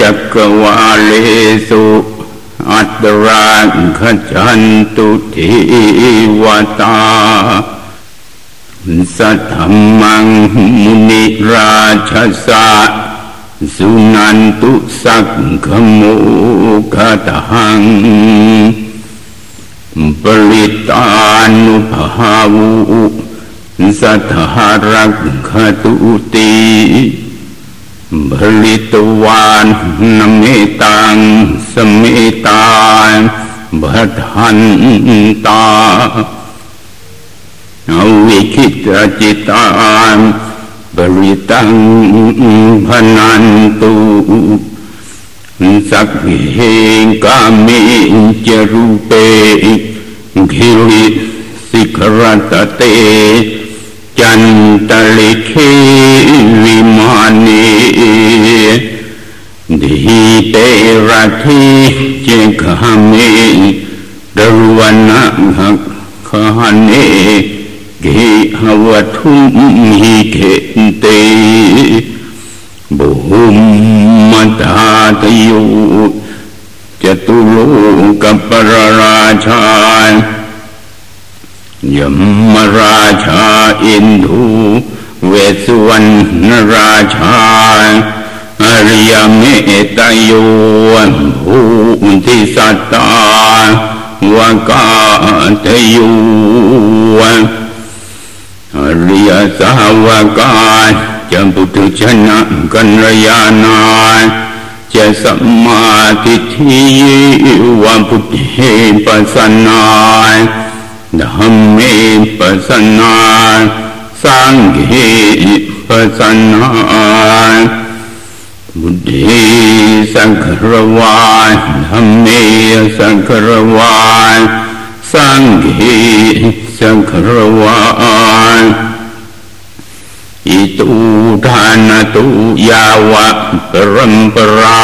จักรวาเลสุอัตราขจันตุทิวตาสัทธมังมุนิราชสะสุนันตุสักขโมกตังปริตานุภาวุสัทธารักขตุติ បលិតវាននមេតាំសមេតាបតហន្តាអវិគិតចិតាបលិតាំភនន្តុសក្ហេកាមេចរូបេគិរិសិក្ខរតតេ จันตลิเควิมานีดีเตระทีเจคามิดรวนาหักขานเนกิหวทุมหิเกเตบุมมตาตยุจตุโลกปรราชา ยมมราชาอินทูเวสุวรรณราชาอริยเมตโยนภูมิทิสัตตาวกาตโยอริยสาวกาจะปุถุชนะกัญยานาจะสัมมาทิฏฐิวัมพุทธิปัสสนา धम्मे प्रसन्ना सङ्घे प्रसन्ना बुद्धे सङ्घर्वान् धम्मे सङ्घर्वान् सङ्घे सङ्घर्वान् इतु धानतु याव परम्परा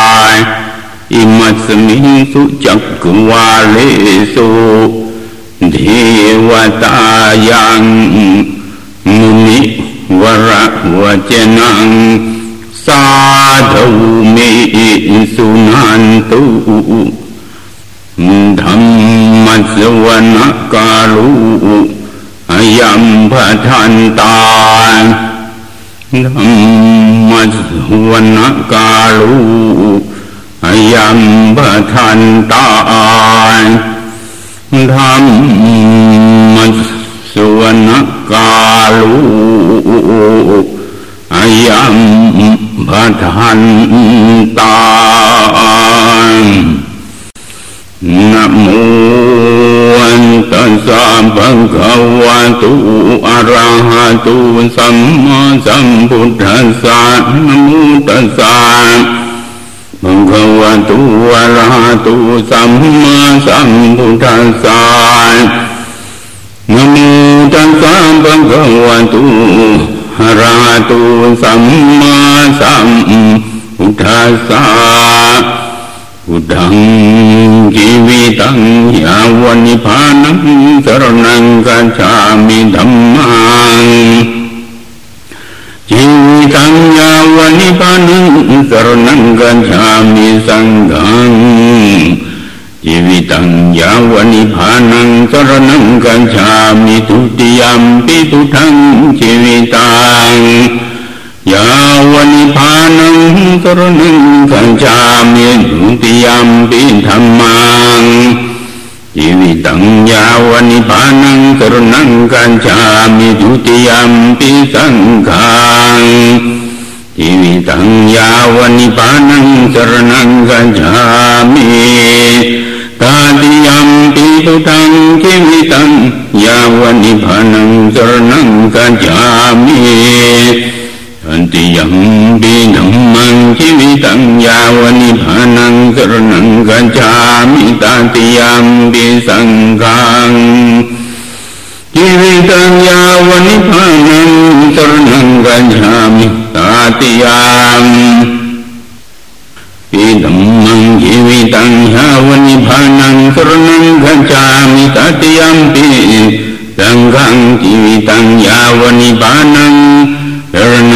इमस्मिन् सुचक्रवालेषु เลสุเทวตายังมุนิวรวเจนังสาธุเมสุนันตุธรรมสวนกาลุอยัมพทันตาธรรมสวนกาลุอยัมพทันตา ธรรมสวนกาลูอายัมพัทันตานะโมตัสสะภะคะวะโตอะระหะโตสัมมาสัมพุทธัสสะนะโมตัสสะ มังควะตุอะระหะตุสัมมาสัมพุทธัสสะนะโมตัสสะภะคะวะตุอะระหะตุสัมมาสัมพุทธัสสะพุทธังชีวิตังยาวนิพานังสรณังกัจฉามิธัมมัง จิตัง ยาวนิพานังสรนังกัญชามิสังฆังชีวิตัง ยาวนิพานังสรนังกัญชามิทุติยมปิทุทังชีวิตังยาวนิพานังสรนังกัญชามิทุติยมปิธรรมัง इमितम् यावनिपानं करुणं कञ्चामि द्वितीयम्पि पीतङ्घाम् इमितम् यावनिपानं स्वर्णम् गजामि तादृम् पीतुतम् किमितं यावनिपानं सुर्णम् गजामि ञ यावनि भनं कुर्णं गजामि तम्बे सङ्गाम् यावनिमि ततियाम् इदम् अङ्गीमितं यावनि भनं कर्णं गजामि तटियम्बे सङ्गं किमितं यावनि भनम् कर्ण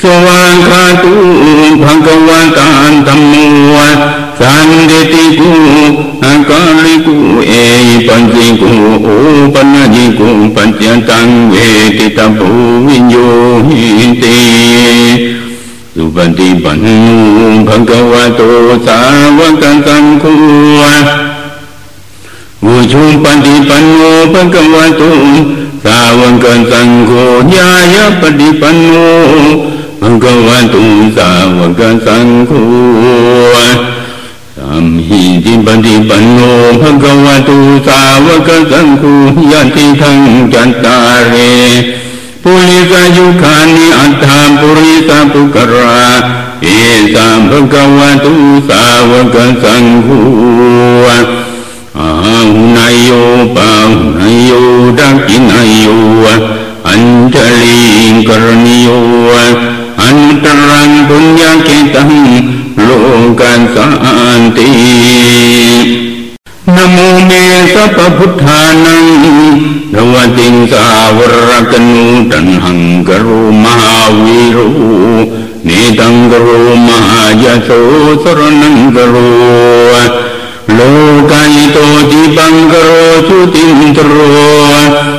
สวิตังยางกาตาติยังปิดัมมังชีวิตังยาวนิพานังกวางกามิอิติปังควาอรหังสัมมาสัมพุทโธเวชานสันโนสุงตูรูกวิตูอนุตโรปุริสันธรรมสารเทสัทธาเทวมนุสานังอุทุมภังกวานติสวากขาตุภันธรรมวสันเดติกุอาการลิกุเอปัญจิกุโอปัญญิกุปัญจตังเวติตาภูวิญโยหิติสุปฏิปันโนภังกวาโตสาวกันสังคูวุชุปฏิปันโนภังกวาโตสาวกันสังโฆญาญปฏิปันโน ภังกวาโตสาวกสังโฆสัมหิติปฏิปันโนภังกวาโตสาวกสังโฆญาติทังจันตาเรปุริสายุขานิอัตถาปุริสาปุกราเอสัมภกวะตุสาวกสังฆอาหุนายโยปาหุนายโยดักขินายโยอัญจลิงกรณิโย นตรังปุญญาเกตังโลกันสันตินโมเมสัพพุทธานังนวติงสาวรกนูตันหังกรุมหาวิรุเนตังกรุมหายโสสรนังกรุโลกายโตจิปังกโรสุติมตโรอุนดัญโยชนะปามุโคมังกโรปุริสาสโพสุมโนสุมโนติโร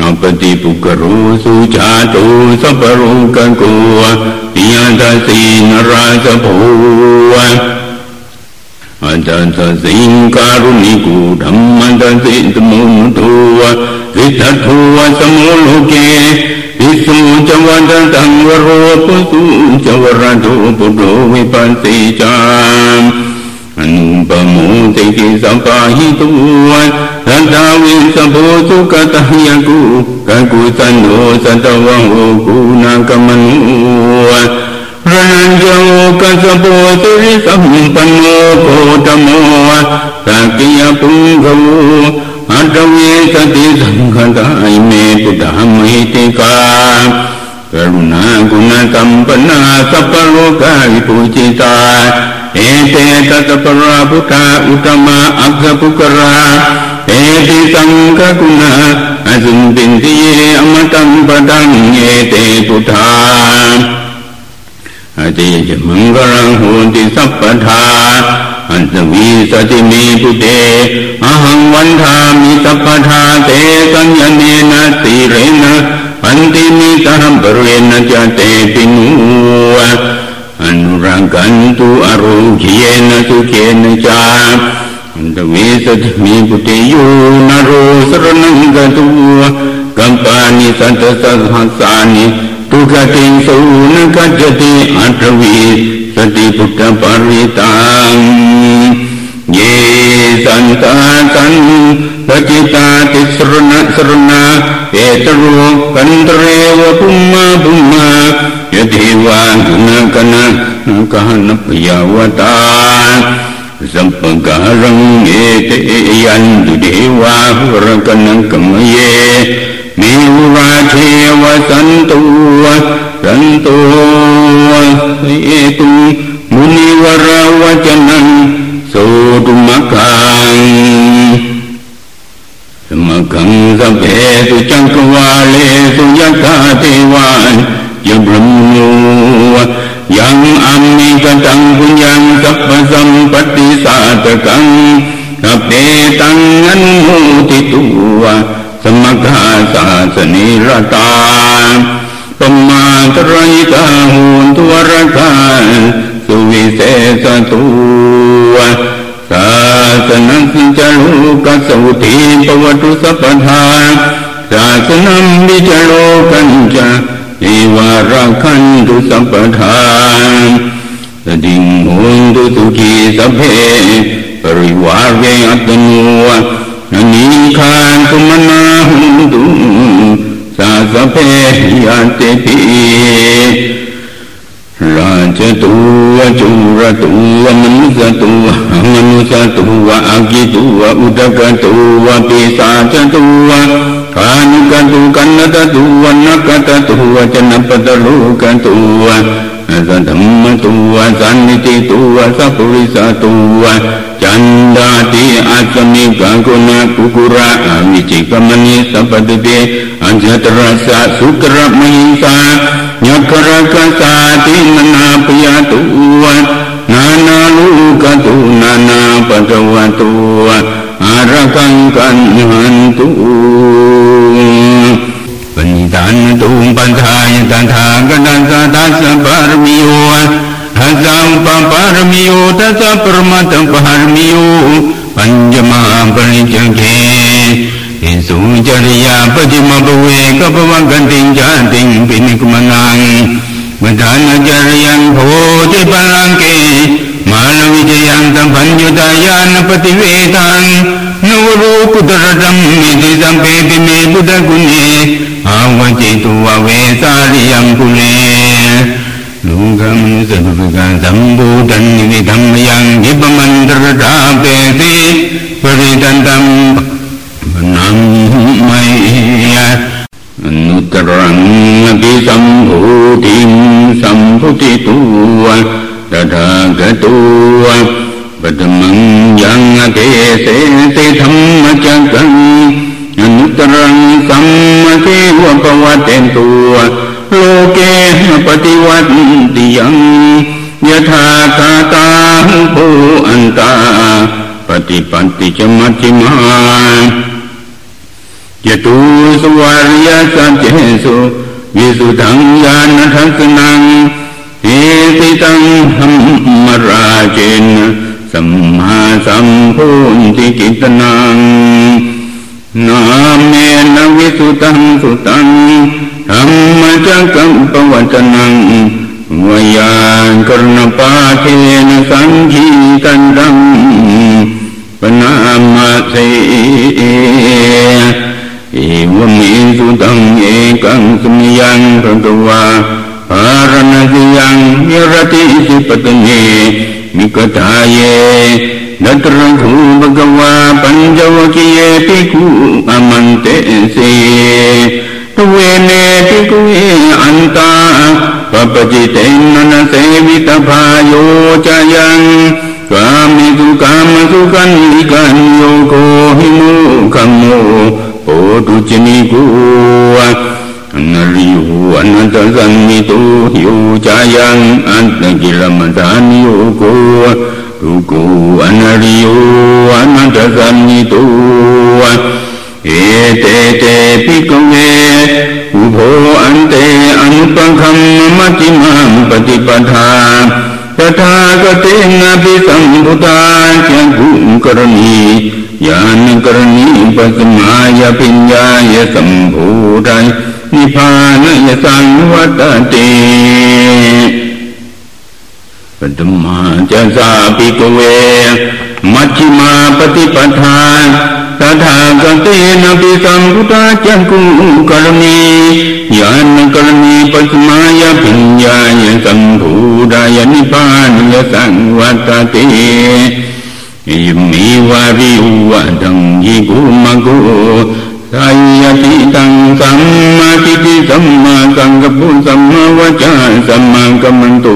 นโนอนุมรันสิจนุตโมปัตุโมโลกปัจจุโตนรตุวรสารติปตุมุตรุสัตตสาโรสุเนโตนปฏิปุกรุสุชาตุสัพพรุกันโกปิยตาสีนราสภูอาจารย์สิงการุณิกูธรรมตันสิตมุนตัววิทัตุวสมุโลเกวิสุจวัตตังวโรปุสุจวรตุปุโตวิปัสสิจามอนุปโมติกิสัมปะหิตุวันรัตาวิสัพโพสุกตยกุกักุสันโนสัตวังโอกุนากมนุวันรนันโยกัสโปตุริสัมปันโนโคตโมสักกิยปุงโกอัตเวสติสังฆตายเมตุธรรมหิติกากรุณากุณสัมปนาสัพพโลกาวิปุจิตาเอเตตตปราพุทธาอุตม Bamo Teki Sampahituan Tantawin Sampo Sukatahyaku Kakutano Satawang Okuna Kamanuan Rananjao Kasapo Suri Sampano Kotamoa Sakya Pungavu Atawe Sati Sanghatai Me Pudahamitika Karuna Guna Sampana Sapaloka Vipuchita एते तत्परापुटा उत्तमा अग्रपुकरा। एति अब्धपुकरा एति तजन्मपटन्येते पुटा अति च मङ्गलम् होति सपथा अन्तमी सति मे पुते। अहम् वन्धामि सपथा ते संयमेन क्षीरेण अन्तिमितः भर्वेण च ते पिनु रोध्येन सुखेन च। मे पुटियो नरोसृण कम्पानि सतसहसानि तु गते सौ न सोनगच्छति अटवी सति पुटपर्विताम् परिताम् ये सन्ता सन् सृण एतरो कन्द्रेव पुम्मा पुम्मा। ะสิเรนะปันติมิตัมปเรนะจะเตปินูอนุรังกันตุอารมณ์เขียนสุเขนจาอันตวีสติมีพุเตยุนโรสรนังกตุกัมปานิสันตสัสหัสานิทุกติสุนกัจติอัตวีสติพุทธปริตังเยสันตาสันตจิตาติสรณสรณะเอตโรกันตเรวปุมมาปุมมายติวากุณกันนะกหนปยาวตาสัมปการังเอเตยันตุเดวาหุรกันกัมเยมิราเทวสันตุสันตุเอตุมุนิวราวจนังโสตุมกังสมกังสัพเพตุจังกวาเลสุยตาเทวาน ยบรมโนยังอัมมิกตังพุญญังสัพพสัมปติสาตกังกัปเตตังอนุโมติตัวสมกาสาสนิรตาปมาตริตาหุนทุวรกาสุวิเศษตัวศาสนัสิจารุกสุธีปวัตุสัพพทาศาสนัมวิจโลกันจะ เอวารักขันตุสัพพทานสติงโหตุสุขีสัพเพปริวาเวอัตโนอนิคานตุมนาหุตุสาสเพยันติปิราชตัวจุรตัวมนุสตัวมนุสตัวอากิตัวอุตกตัวปิสาจตัว Kanu kan tuh kan nada tuan nak kata tuan jangan pada lu kan tuan nada dhamma tuan sanity tuan sapurisa tuan janda ti asami kangkuna kukura amici kamani sapadite anjatrasa sukra mahisa nyakara kasati nana luka tuh nana pada ปัญญายตันทากนันสะตัสปารมิโยทัสสะปปารมิโยทัสสะปรมัตถปารมิโยปัญจมาปริจังเกอิสุจริยาปฏิมาภเวกปวังกันติงจาติงปินิกมนังมดานจริยังโพธิปัลังเกมาลวิจยังตัมพัญญุตายานปฏิเวทังนวรูปุตรดัมมิติสัมเปติเมบุตรกุเนอาวจิตุวเวสาริยังกุเลลุกัมสัพพะสัมบูตันนิธรรมยังยิปมันตรตาเปติปริตันตัมนัมมัยยะนุตรังปิ आवचितु वेतार्यम् पुले दुर्गम् च दुर्गदम्बूदन्विधम् यङ्गिबमन्त्रे प्रदतम् मयि नुत्तरङ्गम्भूतिम् सम्भुति तु तथा गतो पद्म्यङ्गे सेतिथम् वचकम् อนุตรังสัมมาเทวปวัตเตตัว โลเกปฏิวัติยังยถาคาตาภูอันตา ปฏิปันติจมัจจิมาจตุสวาริยสัจเจสุวิสุทังญาณทัสนังเอติตังหัมมราเจนสัมมาสัมพุนติกิตนัง नामेन विसुतं सुतं धम्मचकं पवचनं वैयाकर्णपाठेन सङ्गीतन्दं पनामसे एवमेसुतम् एकं स्मियं भगवा पारणसियं निरतिसि पत्ने निकटाये न तु लघु भगवा पञ्जव कियेऽपि अमन्ते से। तु नेपि कुवे अन्ता पपजिते नन सेवितभायोचायम् कामितु कामसु कन्दिकान्यो को हि मू कमो ओ तु चिनि को न लियुः अन्न सन्नितो हि योचायम् अन्त किलमदान्यो गो ดังปนามาเสเอวเมสุตังเอกังสมยังพระกวาภารณสิยังยรติสิปตเนมิกตาเยนัตรังคูบกวาปัญจวคีเยปิคูอมันเตเสตุเวเนปิกุเออันตาปปจิเตนนเสวิตภาโยจยังกามิสุกามสุกันลิกันโยโกหิมุขัมโมโอตุจนิกูอนาริโหอนันตสัมมิตุโยจายังอันตกิลมัตานิโยโกทุกูอนาริโยอนันตสัมมิตุเอเตเตปิกเวอุโภอันเตอนุปังคัมมัจจิมังปฏิปทาตถาคเตนะปิสัมพุทธาจักุกรณีญาณกรณีปัสมายปิญญายสัมภูไดนิพพานยสังวัตติ ปฐมาจะสาปิกเว มัชฌิมาปฏิปทาตถาคเตนปิสัมพุทธาจักุกรณีญาณกรณีปัสมายปิญญายสัมภูดายนิพพานยสังวัตติยิมีวาริวะดังยิกุมะกุสายติตังสัมมาทิฏฐิสัมมาสังกัปปุสัมมาวจาสัมมากัมมันตุ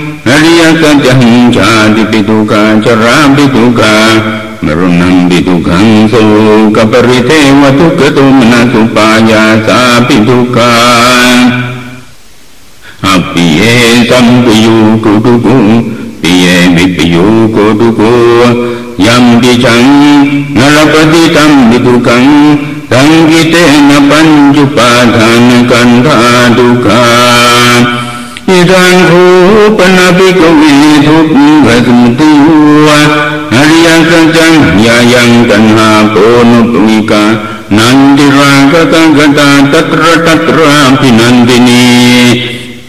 ริยสัจหังชาติปิตุกาจราปิตุกา มรณังปิทุขังโสกปริเทวทุกขตุมนาสุปายาสาปิทุกังอภิเยสัมปิยุกุตุกุปิเยมิปิยุกุตุกุยัมปิจังนรปฏิตัมปิทุกังตังกิเตนะปัญจุปาทานกันธาทุกังอิทังคู ပနာပိကုဝိသုပိဝသမတိဝါအရိယကံကံညာယံကဏာဘောနုပမိကာနန္တိရာဂတံကတာတတရတတရာပိနန္တိနီ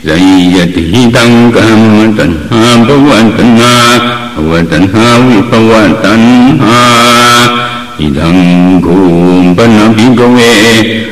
ဇိယတိတံကမ္မတံဟာဘဝတနာဝတနာဝိဘဝတံဟာဣဒံဂုံပနပိကဝေ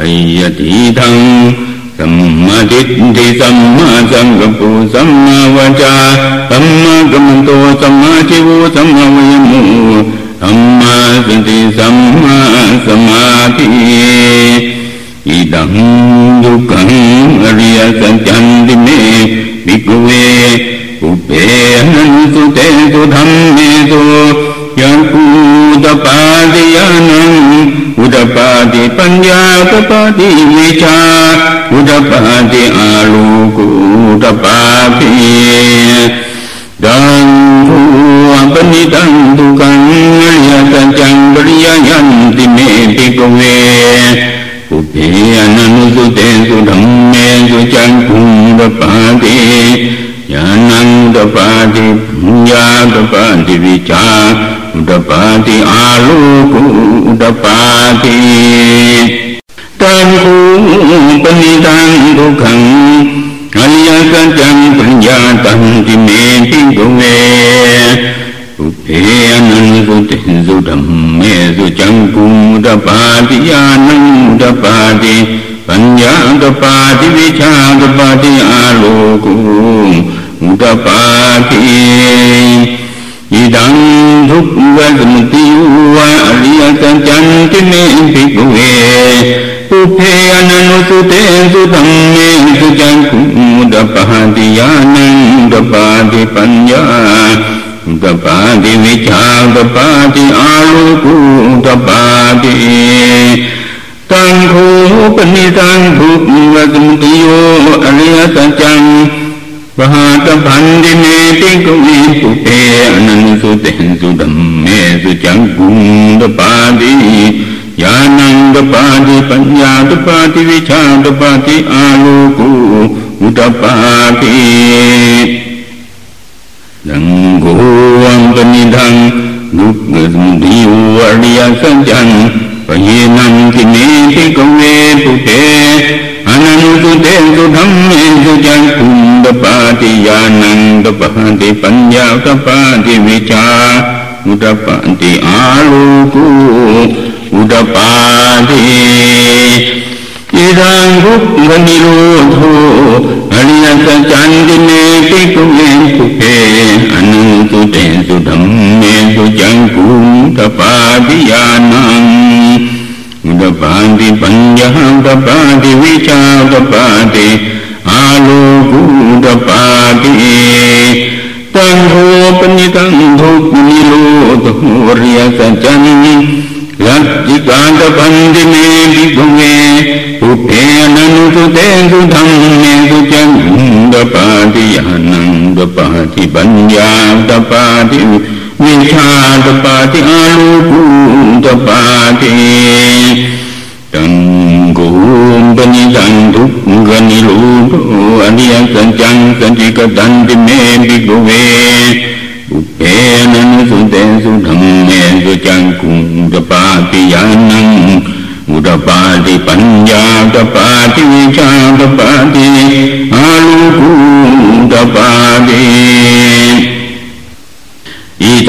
हय्यतीथम् सम्मचिन्ति सम्माच गपु सम्मवचा सम्मगमतो समाचिवो समवयमो हम्मासति सम्मासमातिरे इदम् दुकम् अर्यसत्यन्तिमे विपुवे उपे अहन्तु ते तु धम् मेतो यपूतपादियनम् उदपाति कुटपाति विचा उदपाति कुटपाति आलूकूटपाु कन्ययत चण्डुर्यन्ति मेति कुवे उपे अननुसुते सुधमे च कुरपाते यानन्दपाति पुञ्जातपाति विचार Udapati aluku udapati Tanku penitang tukang Aliyah kacang penjatan dimeti gowe Upe anan kutih sudam mesu cangkum udapati anang udapati Panja udapati vicha udapati aluku udapati อิดังอุตปาติปัญญาตปาติวิชาตปาติอาโลกุอุตปาติอิดังทุกขสมุติวะอริยสัจจันติเมภิกเวปุเพอนันุสุเตสุตัมเมสุจังคุมุตปาติญาณังตปาติปัญญาตปาติวิชาตปาติอาโลกุตปาติตังโคปนิตังทุกขสมุติโยอริยสัจจัง ปหาตพันธิเมติกวิปุเตอนันสุเตสุดัมเมสุจังกุงตปาติญาณังตปาติปัญญาตปาติวิชาตปาติอาโลกุอุตปาติดังโกวังปนิดังนุกเกิดดิวอริยสัจจังปะเยนังกิเนติกเวปุเต ตุเตสุธรรมเมสุจังคุมตปาติญาณังตปาติปัญญาตปาติวิชาอุตปาติอาลูกุอุตปาติอิดังทุกขนิโรธอริยสัจจันติเมปิกุเมสุเพอนันตุเตสุธรรมเมสุจังคุมตปาติญาณัง पाति पञ्जपाठि विशापटे आलोपूदपाटे तन्धूपनितान्धूनिलोधूर्यसचनि लज्जिकान्तपन्दि मे विधुमे उपे ननु तु ते दुधम् मे तु चन्द पाति าอุตปฏิอาโลกุอุตปาติตังโหปนิตังทุกนิโรธอริยสัจจันลัทธิกาตปันติเมภิกเวอุเพนันุสุเตสุธรรมเมสุจังตปาติยานังตปาติปัญญาตปาติวิชาตปาติอาโลกุตปาติตังกุมปนิตังทุกขนิโรธอริยสัจจังสัจจิกตันติเมภิกเวอุเปนันสุเตสุธรรมเมสุจังกุงตปาติยานังอุตปาติปัญญาตปาติวิชาตปาติอาลูกุตปาติ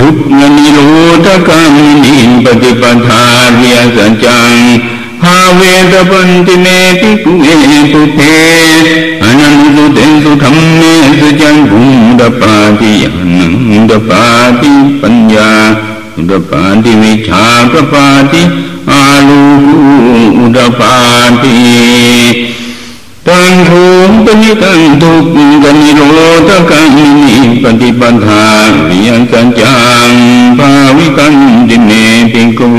ยนสัจจันติเมปิกเวอุเพนันุสุเตสุตัมเมสุจังคุตปาติยานังอุตปาติปัญญากปาติวิชากปาติอาลูโกอุตปาติกังโกปัญญังนุกนิโรธกังนิปฏิปทาเรียสัจจังภาเวตปันติเมปิกุเอตุเตอนันตุเตสุธรรมเมสุจังกุมดปาติอนังดปาติปัญญาดปาติวิชาปปาติอาลูกุดปาติ ตังภูมิปนิตังทุกกันนิโรธกังนิปฏิปัฏฐาวิยังสัจจังภาวิกันติเมปิกเว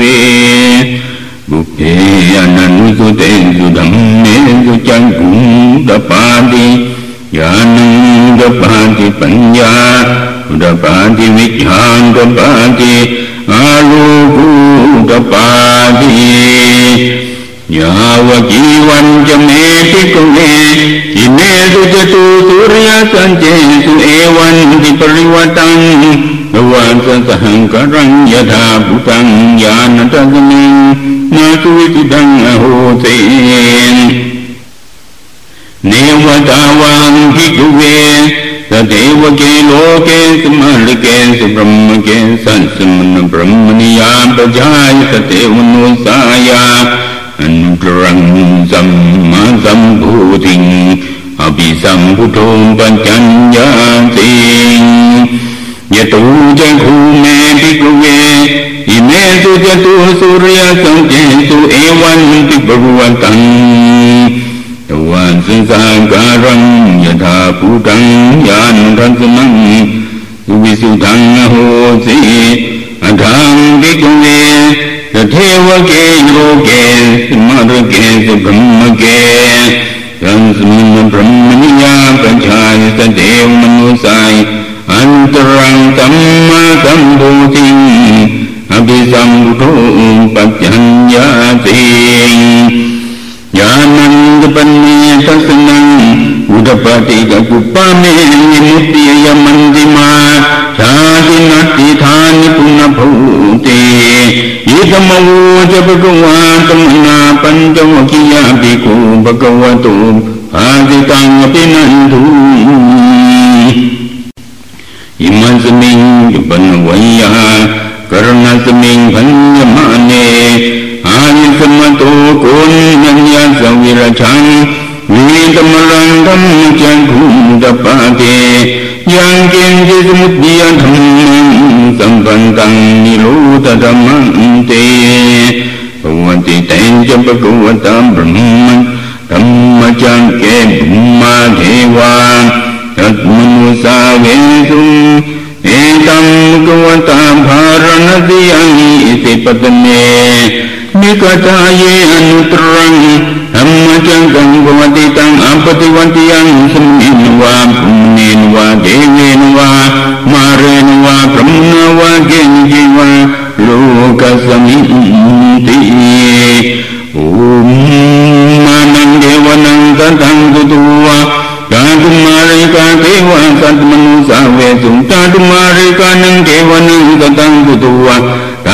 บุเพอนันสุเตสุดัมเมสุจังกุดปาติญาณังดปาติปัญญาดปาติวิชาดปาติอาลูกุดปาติ यावकीवञ्चमेति कुवे किमे हि सूर्यसञ्चेतु एवम् यथा भूतम् यान तदनु न तु हि नैवतावाङ् तदेव के लोके तु मर्गे तु ब्रह्म ब्रह्मणि या प्रजाय तदेव मोसाया สัสหังกรังยถาภุตังญาณตัสมิงนาสุวิตุดังอโหเตเนวตาวังพิกุเวสเทวเกโลเกสมารเกสบรมเกสันสมนบรมนิยามปจายสเทวนุสายาอันตรังสัมมาสัมพุทิงอภิสัมพุทโธปัญญญาติยตูจักขุเมปิกเวอิเมสุจตุสุริยสังเจสุเอวันติบรวันตังตวันสังสารการังยถาภูตังยานทันสมังสุวิสุทังโหสีอธังปิกเว तथैव के लोके मरुके च ब्रह्मके रंसिन् ब्रह्मणि या तदेव मनुषाय अन्तरन्तम् सम्भूतिम् अभिसम्भुभो पथ्यञ्जाते ज्ञानन्दपन्ने तत्नम् उदपति च उपमेत्यय मन्दिमा ध्यादिनाति धान्यपु न भूते ธรรมวูจะปะกวาตมนาปัญจวคียาปิคุปะกวาตุภาติตังอภินันทุอิมันสมิงยุบันวัยยากรณสมิงพันยมาเนอานิสมโตโกนัญญาสวิรชังวีตมรังธรรมจันคุมตปาเต ยังเกณฑ์ที่สมุติยันธรรมสัมปันตังนิโรธธรรมัเตภวันติเตนจะปะกุวตามบรมันธรรมจังเกบุมาเทวาตัตมนุสาเวสุเอตัมกุวตามภารณติยังอิสิปตเน कथाये अनुत्रं धम्मचङ्कं भवति तम् अपतिवन्त्यं सम्येन वा पुण्येन वा देवेन वा मारेण वा ब्रह्मण वा केनचि वा लोकसमिन्ति ॐ मानं देवनं तथं कुतु वा काकुमारिका देव तन्मनुसा वेतुं काकुमारिका नङ्गेव नङ्गतं कुतु वा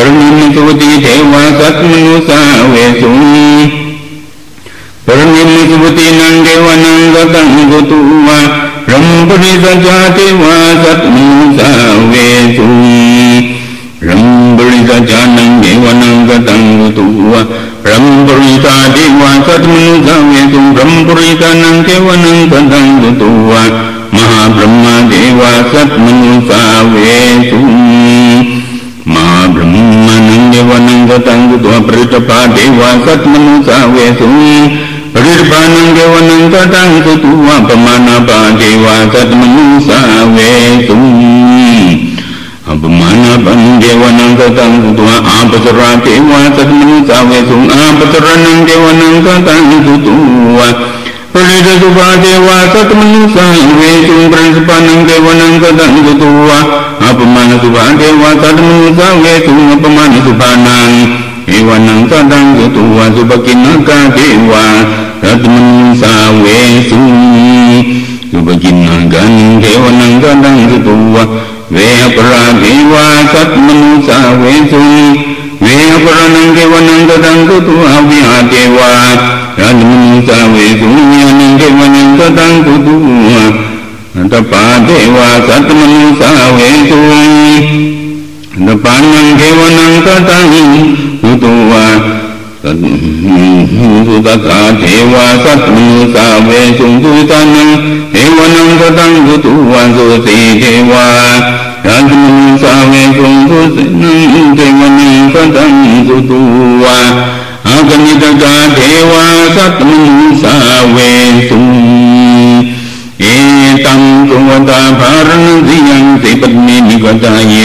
परमिन सुवती देवा सत्मनुषा वेसु परमिन सुवती नंदेवनंगतंगतु वा ब्रह्मपुरिसजाति वा सत्मनुषा वेसु ब्रह्मपुरिसजानंदेवनंगतंगतु वा ब्रह्मपुरिसा देवा सत्मनुषा वेसु ब्रह्मपुरिसानंदेवनंगतंगतु वा महाब्रह्मा देवा सत्मनुषा वेसु เนวานังกตังกุตัวปริตปาเดวาสัตมนุสาเวสุนีปริตปานังเกวานังกตังกุตัวปมานาปาเดวาสัตมนุสาเวสุอัปมานาปันเทวานังกตังกุตัวอาปัจราเทวาสัตมนุสาเวสุนอาปัจระนังเกวานังกตังกุตัว Pada tuwa dewa tat manusia iwe tung prinsipan ang dewa nang kadang tutuwa apa mana tuwa dewa tat manusia iwe tung apa mana tuwa nang iwa nang kadang tutuwa subakin ang kadewa tat manusia iwe tung subakin ang kadang dewa nang kadang tutuwa we apra dewa tat manusia iwe tung we apra nang dewa nang kadang tutuwa biha dewa. ra ninh sa vị cũng như ninh cái văn nhân ta tăng của tu hòa ba thế hòa sát minh sa vị tu ta ba năng thế văn năng ta tăng của tu hòa tu ta ca thế hòa sát minh sa vị chúng tu ta năng thế hòa năng ta tăng của tu hòa du thị thế hòa ra ninh sa vị chúng tu năng thế hòa năng ta tăng của tu hòa กนิตกาเทวาสัตมุสาเวสุเอตัมตุวตาภารณสิยังสิปนินิกตาเย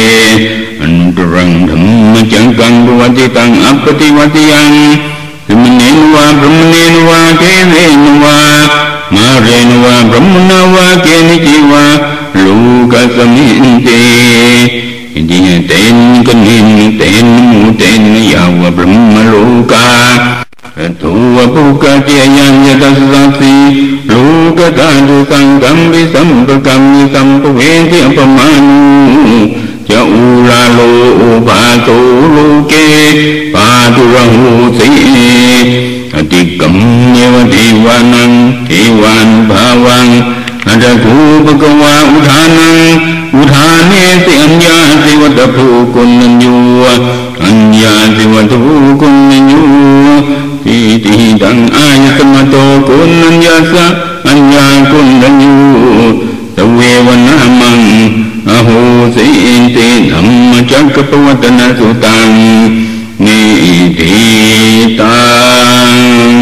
อันตรังธรรมจังกังบวติตังอัปติวัติยังสมเนนวาพรหมเนนวาเกเนวามาเรนวาพรหมนาวาเกนิจิวาลูกสมินเต तेन कन्हीन तेन मूतेन याव ब्रह्मलोका तथोवपुकचयञ्जतसि लोकधातुकं गम्भि सम्पकमि सम्पवेति अपमानु च ऊलालो उभातो लोके पातुरहोसि अतिगम्यव देवानं देवान् भावान् न रघुभगवा उधानम् กาตุวปุกเจยังยตัสสัสิลูกตาดุสังกัมวิสัมปกัมวิสัมปเวทิปมานุจะอุลาโลอุปาโตโลเกปาตุระหูสีอติกัมเนวทิวานังเทวันภาวังอัจถูปกวาอุทานังอุทาเนสิอัญญาสิวัตภูกุณัญญูอัญญาสิวัตภูกุณัญญูทิติดังอายตมโตกุณัญญาสะอัญญากุณัญญูตเววนามังอโหสิติธรรมจักรปวัตนสุตังนิทิตัง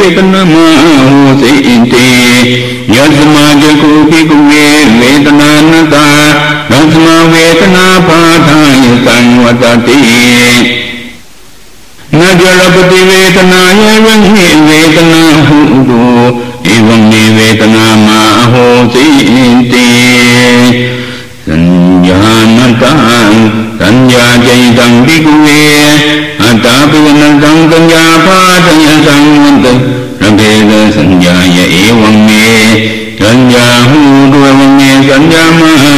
वेतनमाहोसीते यथ्माज कोपि कुवेतना नस्मा तस्मा पाठाय संवदति न जलपतिवेतनाय एव हे वेतनाः एवं ये इति सञ्जानता सञ्जाय इदङ्गिकुवे atapivanam sankanya pātaya saṅvantu rabheda sañjāya evaṁ me sañjā hūtu evaṁ me sañjā maha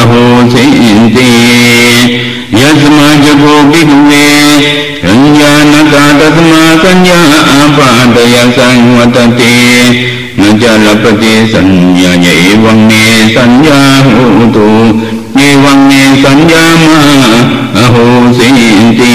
aho sayanti yasma jago bhikkhave sañjā nata tasma sañjā apātaya saṅvatate na jalapati sañjāya evaṁ me sañjā hūtu evaṁ me sañjā maha aho sayanti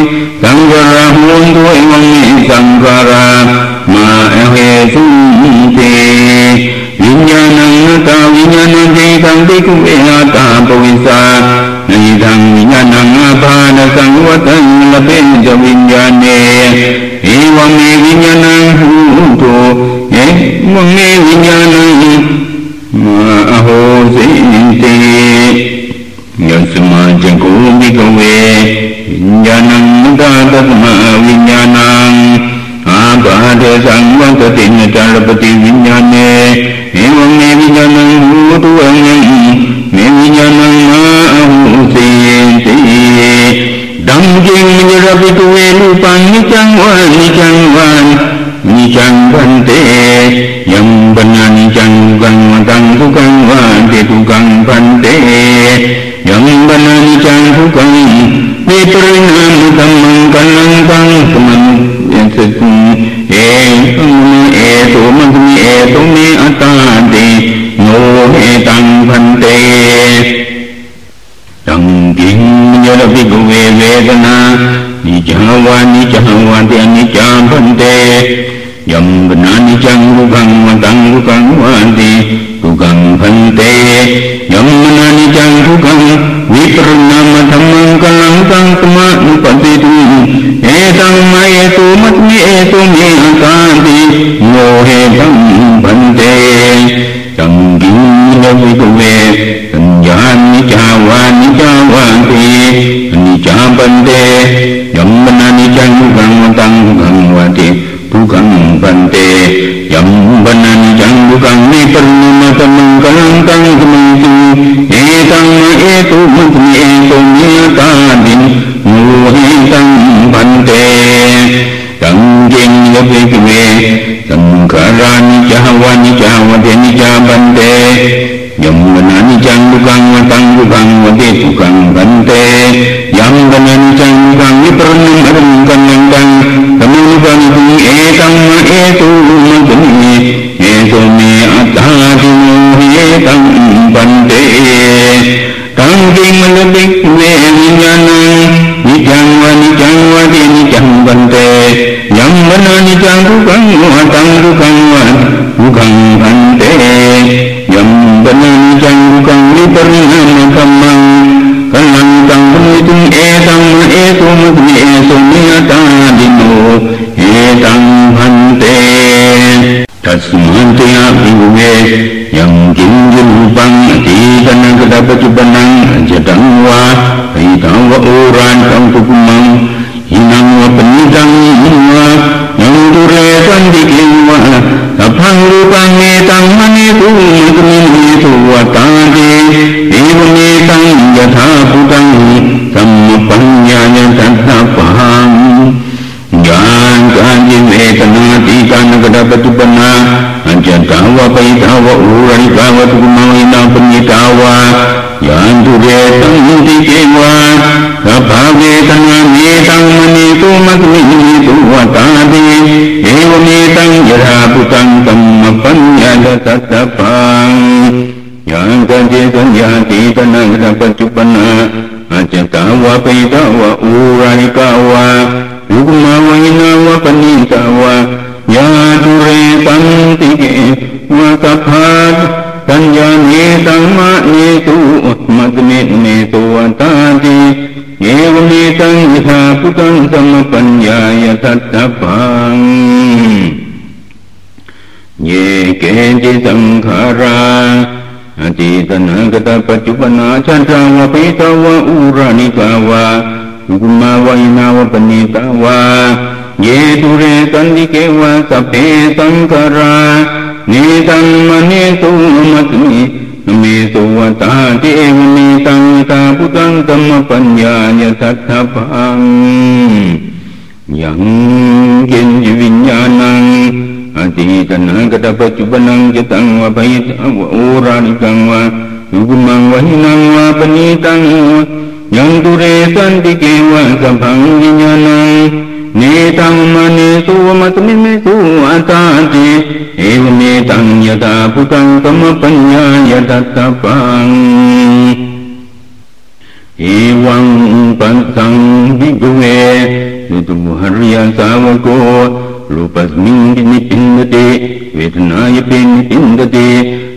Sankara huống thối văn nhị Sankara mà eo hề chúng thì Vinyanang ta vinyanang thi thăng thi cung ế la ta bồ vi sa Nhi thăng vinyanang pa na sang vát thân là bên cho vinyane Ý văn mê vinyanang huống thô Ế văn mê vinyanang mà hô sĩ thi Nhật ma chẳng cố vi công về විඥානං මුදාදත්මා විඥානං ආබාධේ සංවන්තතින් චලපති විඥානේ එවං මේ විඥානං මුතුවං මේ විඥානං මා අහුසේ ba ci benn शङ्करा नीतन्मनि तु मत्मि मे सुवता देव नीतं पुतं तमपन्याय सत्थपाम् यं किञ्च विज्ञानम् अतीतनं गतपचुपनं च तं वभयतं ओराणिकं वा युगमं वहिनं वा पनीतं यं तुरे सन्ति केव सभं विज्ञानम् මේතං මනේසු මතමිමේසු අතාති ඒව මේතං යදා පුතං කම්පඤ්ඤා යදත්තපං ඒවං පන්තං විගුවේ යතු මහරියං සාවකෝ රූපස්මින් නිපින්දතේ වේදනාය පින්දතේ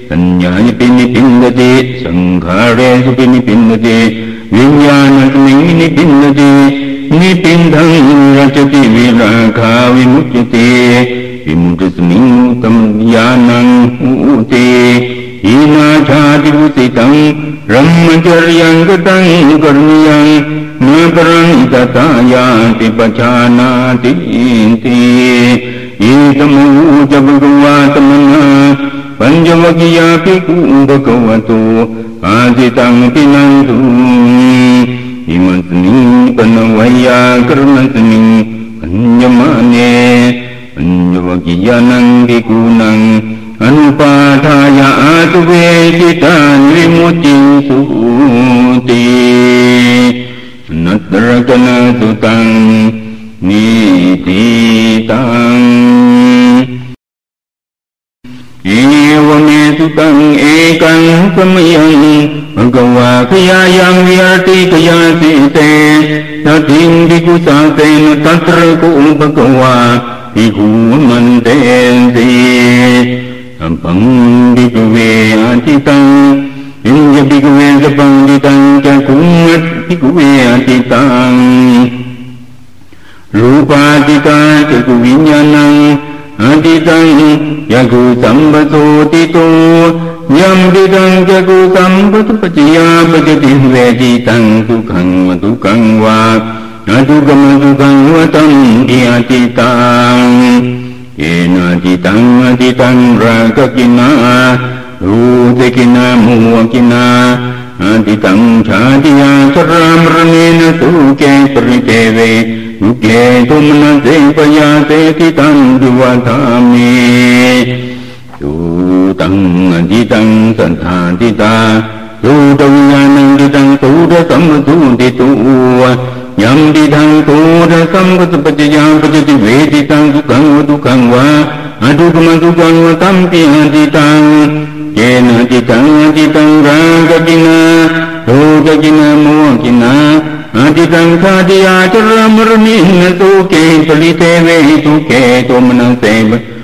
සංඥාය පින්දතේ සංඛාරේසු පින්දතේ විඥානස්මින් නිපින්දතේ निपिण्डम् रचति विराखा विमुच्यते किञ्चित् न्यूतम् ज्ञानम् ऊते हि नातिरुम् ब्रह्मचर्यम् कृतम् कुर्मीयम् न पराणि तथा याति पचानाति एतमूच गुरुवात्मना पञ्चवकीयापि कुम्भकवतु आदिताम् पिनन्तु हिमत्नी तन्वय्याकर्मत्नी अन्यमाने अन्यवकी जनम् ऋगुणम् अनुपाठाय आतुवेदिता नृमुचिशूते नत्रीताम् एव मे सुतम् एकाम् समयम् Bhagava Khyayam Vyati Khyati Te Tatim Vikusa Ten Tatra Ku Bhagava Vihu Mandenzi Ampam Bhikave Atitang Yunga Bhikave Sapang Ditang Chakumat Bhikave Atitang Rupadita Chakuvinyanang Atitang Yaku Sambaso Tito यं यम् दिदम् जगुतम् प्रदृपति यापजति दुःखं सुख्वुकङ्वा अजुगमधुकङ्वतम् दि अचिताम् येनाजितम् अजितम् रकिना रककिना मोवकिना अदितम् चादिया च सर्वामृणेन तु के वे रुके तुम् न देवयाते चितं विवधामि ตังอจิตังสันทาติตาสุตวิญญาณังจิตังสุรสัมตุติตุยมดิทังตูระสัมปตปัจจยาปัจจิเวทิตังทุกังวทุกังวะอทุกมทุกังวตัมปิหติตังเจนะจิตังจิตังรากกินาโลกกินาโมกินาอติตังคาติยาจรมรณินตุเกปลิเทเวตุเกตุมนังเสวอุ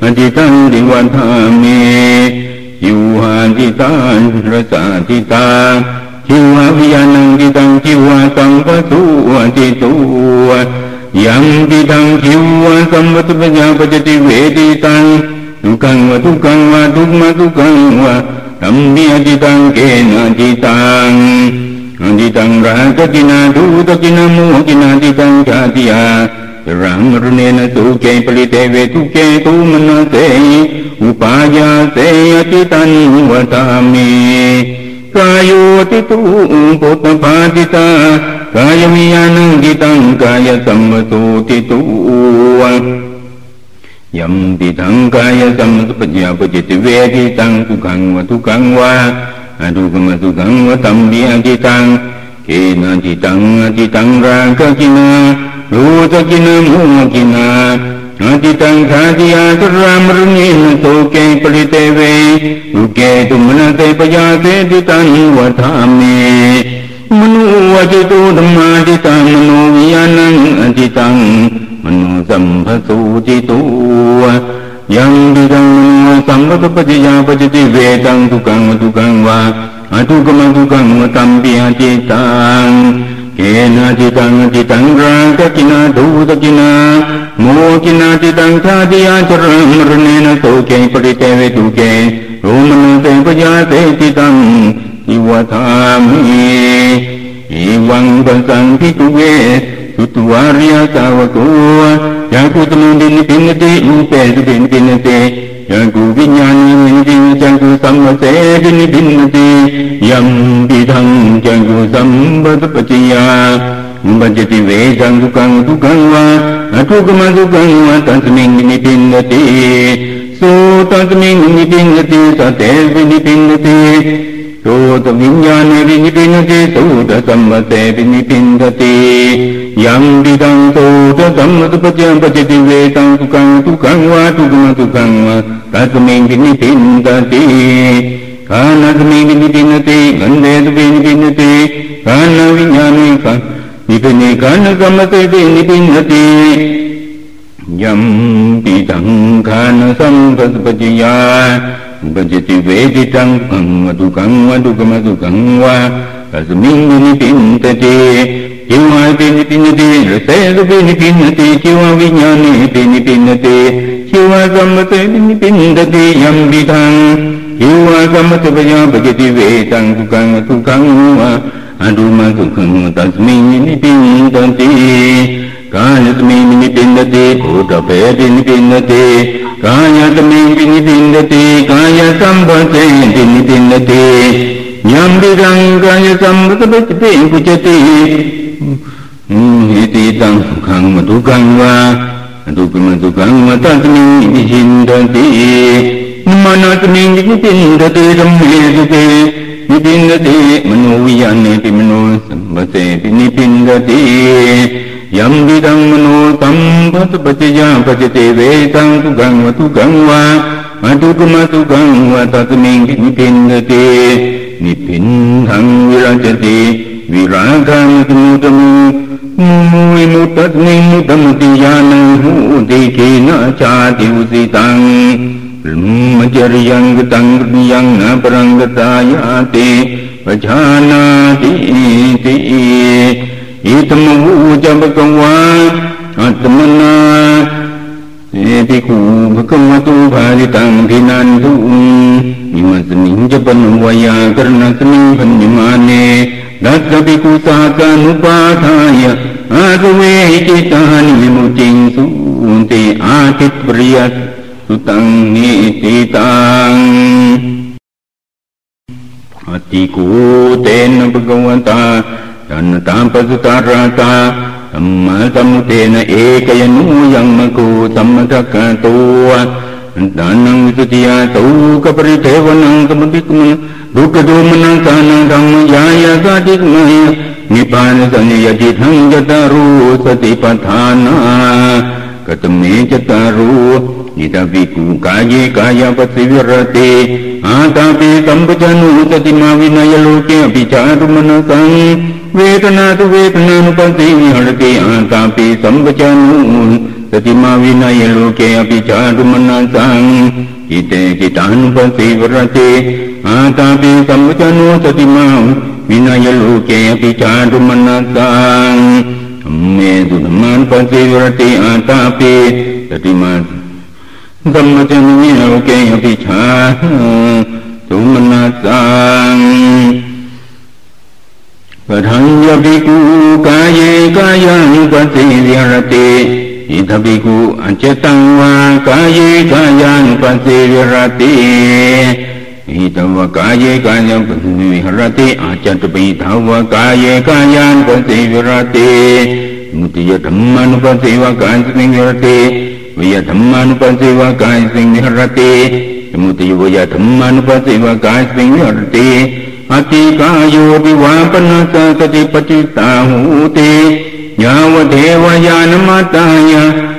รเนนตุเกปริเทเวตุเกตุมนเสปยาเสอติตังดิวันธามิยูหาติตังรสาติตาจิวะวิญาณังติตังจิวะสัมปตุติตุยัมติตังจิวะสัมปตุปัญญาปจติเวติตังทุกังวะทุกังวะทุกมาทุกังวะธัมมิอติตังเกนะติตังอติตังรากกินาทุตกินามุกินาติตังชาติยา ृणेन तु के पलिते वे तु के तु मनसे उपायाते अचितन्वतामे कायोतितो उपपातिता कायमेयानन्दितम् कायसम्वतो यम् दिधायसम्मतप्यपजितव्यजितम् तु गङ्गतु गङ्गम तु गङ्गतम् व्यजिताम् केन अजितम् अजितङ्गा कचिना ยติตันวตามิกายโยติตุปุตตภาติตากายมิยานังกิตังกายสัมมตุติตุยัมติทังกายสัมมตุปัญญาปจิตเวทิตังทุขังวะทุขังวะอทุกขมทุขังวะตัมปิอจิตังเกนะจิตังอจิตังรากกินารูตกินามุกินาอติตังขาติยาตรามรณีนโตเกปริเตเวอุเกตุมนเตปยาเตติตังวัฏามิมโนวจิตุธรรมาติตังมโนวิญาณังอติตังมโนสัมภสุจิตุยังดิตังมโนสัมปตปฏิยาปจิติเวตังทุกังวทุกังวะอทุกขมทุกังวตัมปิหติตัง เกนะจิตังจิตังรังกกินาดูตกินาโมกินาจิตังชาติยาจรมรเนนโสเกปริเตเวตุเกโรมนุเตปยาเตติตังอิวทามิอีวังปัสสังพิกุเวสุตวาริยสาวโกยังกุตมุดินปินติอุเปสุปินปินติ जङ्गु विज्ञानी जङ्गु सम्बते नििन्नति यम् विधं जङ्गु सम्बद्याद्यपि वे जङ्गु गङ्गिन्दते सो तत्मिन्नि भिन्दति ते विनि भिन्दते चोत विज्ञान विनिपिनते तोद संमते विनिपिन्दति यम् बिदं तोटम्मत्पचति वेतकुकवाच तद् मे निपिन्दति कान् अग्निपिनते गन्धे विनिपिन्दते घन विज्ञाने के घन गमते निपिन्दति यम् पिदम् Bajiti tang kang watu kang watu kamatu kang wa. Kasuminggu nitintate Jiwa pinipinate Rasaya pinipinate Jiwa vinyane pinipinate Jiwa sammata pinipinate Yam bidang Jiwa sammata paya bajiti vedang Tukang tukang wa. Aduma tukang tasmin pinipintate කායතමින් නිපින්නති භූතපේති නිපින්නති කායතමින් නිපින්නති කාය සම්පතේ නිපින්නති යම් විදං කාය සම්පතපිතේ කුචති ඉති තං දුක්ඛං දුක්ඛං වා දුක්ඛම දුක්ඛං මතස්මින් විහින්දති මනෝත්මින් නිපින්නති සම්මේසුතේ නිපින්නති මනෝ වියන්නේ පිමනෝ සම්පතේ නිපින්නති यम् मनो तं तम् पतपतिजम् भजते वेतं तु गङ्गतु गङ्गतम् निपिन्दते निपिन्धम् रजते विरागमति नूतमुपद्मिदमति याने केन चाति उदितम् चर्यङ्गतम् यङ्परङ्गतायाते भजानाति อิตมวูจัมปะกังวาอัตมนาเอภิคูภะกังวตุภาริตังพินันทุมิมัสนิจะปนุวยากรณสนิพันยิมาเนดัตปิคูตากานุปาทายอาตุเวหิจิตานิมุจิงสุนติอาทิตปริยสุตังนิติตังอติกูเตนภะกังวตา निपिन्दते यं विदं काय सम्भतपतिपे पुचते इति तं सुखं दुःखं वा दुःखं दुःखं वा तस्मै विचिन्दति मनस्मै निपिन्दते सम्मेदते निपिन्दते मनोवियानेति मनो सम्भतेऽपि निपिन्दते यं विदं मनो तं पतपतिजा पचते वेदं तु गं तु गं वा अतुकमतु गं वा तस्मिन् निपिन्दते निपिन्दं विरजते विरागं नूतमु विमुतस्मिन् मुतमति यानं हूति केन चाति उसितं ब्रह्मचर्यं गतं यं न परङ्गतायाते पजानाति इति इतमवूजभगवा आत्मना एपिकु भगवतु भारितं भिनन्धु इमस्मिन् जपन्वया कर्णस्मिन् भन्यमाने दत्तपिकु साकानुपाठाय आरुवे चितानि विमुचिं सून्ते आतिप्रियत् सुतं नीतिताम् अतिकूतेन भगवता तन्नतापसुताराता सम्मसमुतेन एकयनूयङ्मको सम्मधकतो दानं विसुतिया तौकपरिधेवनं समपिक्मन दुःखदोमनं सानं धम्मयाय साधिक्मय निपानसनियजितं जतरो सतिपथाना कतमे चतरो नितविकु काये कायापतिविरते आतापि सम्पजनुतति मा विनयलोके अपि चारुमनसं वेदनातु वेदनानुपति विहरति आतापि सम्पजनु सति मा विनयलोके अपि चारुमनसं เวทนาตุเวทนานุปัสสิวิหรติอัตาปิสัมปชานุสติมาวินัยโลเกอปิจาตุมนาสังกิเตกิตานุปัสสิวรติอาตาปิสัมปชานุสติมาวินัยโลเกอปิจาตุมนาสังเมตุธรรมานุปัสสิวรติอาตาปิสติมาสัมปชานุวิโลเกอปิจารุมนาสัง Pathanjapiku kaye kayang pati virati Itapiku acetangwa kaye kayang ti virati Itawa kaye kayang pati ca Acetapi tawa kaye kayang pati virati Mutiya dhammanu pati vakayan sing vi Viya dhammanu pati vakayan sing virati Mutiya vaya dhammanu pati vakayan sing virati अति कायोपि वापनः सति पतिता हूते यावदेवयानमताय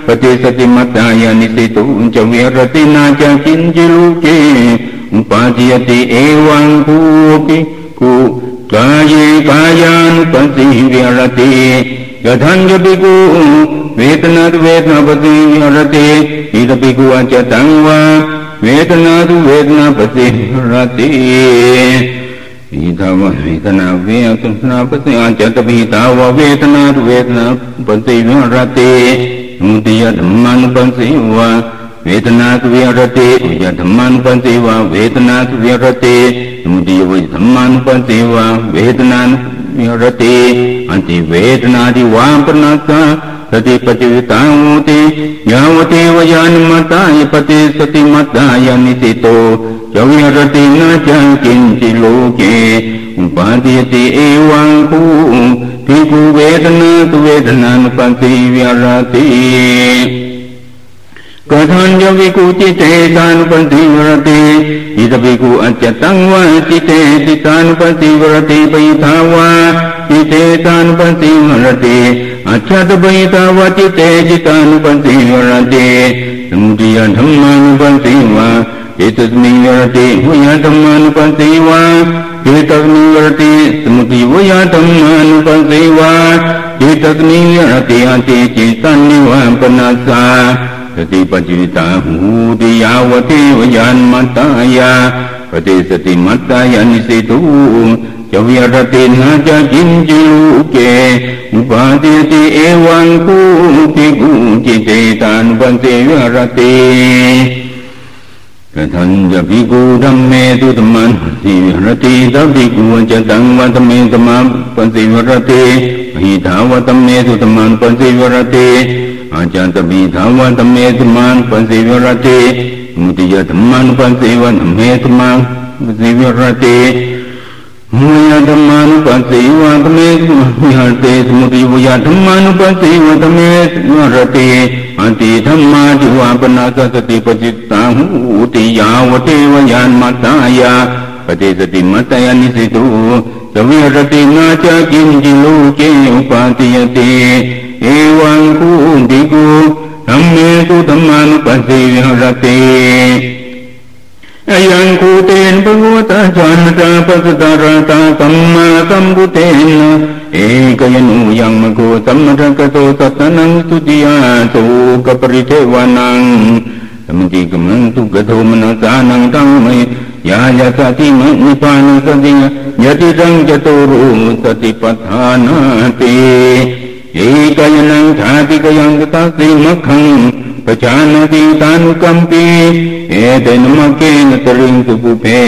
पति सति मताय निशितो च व्यरति न च किञ्चिलोके उपादीयते एवाङ्कोऽपि को काये कायानुपतिः व्यरते गधञ्जपि को वेतनाद्वेतनपति व्यरते इदपि को च तं वा वेतनाद्वेतनपतिर्हरते ඊතාව වේදනා වේතනාපති ආචත පීතාව වේදනා වේදනා පන්ති විරතේ මුතිය ධම්මානුපන්ති වා වේදනාත් විරතේ උය ධම්මානුපන්ති වා වේදනාත් විරතේ මුතිය වේ ධම්මානුපන්ති වා වේදනාන් විරතේ අන්ති වේදනාදි වාම්පනත ප්‍රතිපචිතාවෝති යාවතේ වයන් මතාය පතේ සති මතාය නිසිතෝ च विरति न च किञ्चित् लोके उपादियतिवाङ्कू तिकु वेदना तु वेदनानुपति व्यरति कथञ्च विकुचिते तानुपति वरते इद विकु अच्यतम् वाचितेजितानुपति व्रते बैथावा चिते तानुपति वरते अच्यैता वाचिते जितानुपति वर्णते अधम्मानुपति वा एतस्मिन् विहरति भूयाटमानुपन्ते वा एतस्मिन् विहरति स्मृति भूयाटमानुपन्ते वा एतस्मिन् विहरति अन्ते चेतन्निवापनासा सति पचिता हूति यावदेव यान्मताया पते सति मत्ताया निषेतु च विहरति न च किञ्चिलोके उपादयति एवं कूपि कूचिते तान् वन्ते विहरति Thánh gia bí cụ tham mê tu tâm an Thì ra ti ta bí cụ cha tăng và tâm mê tâm an Phần sĩ và ra ti Hì thả và tâm mê tu tâm an Phần sĩ và ra ti Cha ta bi thả và tâm mê tâm an Phần sĩ và ra ti mu ti gia tâm an phân sĩ và tâm mê tâm an Phần sĩ và ra ti ya tâm an phân sĩ và tâm mê tâm an Mùa ti Mù ti gia tâm an phân sĩ và tâm mê tâm an အတိဓမ္မာဒုဝပနာသသတိပจิตတံဟူတိယဝတေဝယံမတယပတိသတိမတယနိစိတုသဝိရတိနာချကိဉ္စီလူကေဥပါတိယတိဧဝံကုတိကုဓမ္မေတုဓမ္မာနုပသိရတိ अयङ्कूतेन भगवतसम्भूतेन एकयनुयं गोतं रकतो सतनं स्तुतियातो कपरिसेवनां समतिगमं तु गतो मनसानं तामय याय सति मनिपान सति यतिरं चतुरो सतिपथानाते एकयनं घातिकयं गता श्रीमखम् ขัง पचानति तानुकम्पि एतेन मकेन तरिन्तु पुपे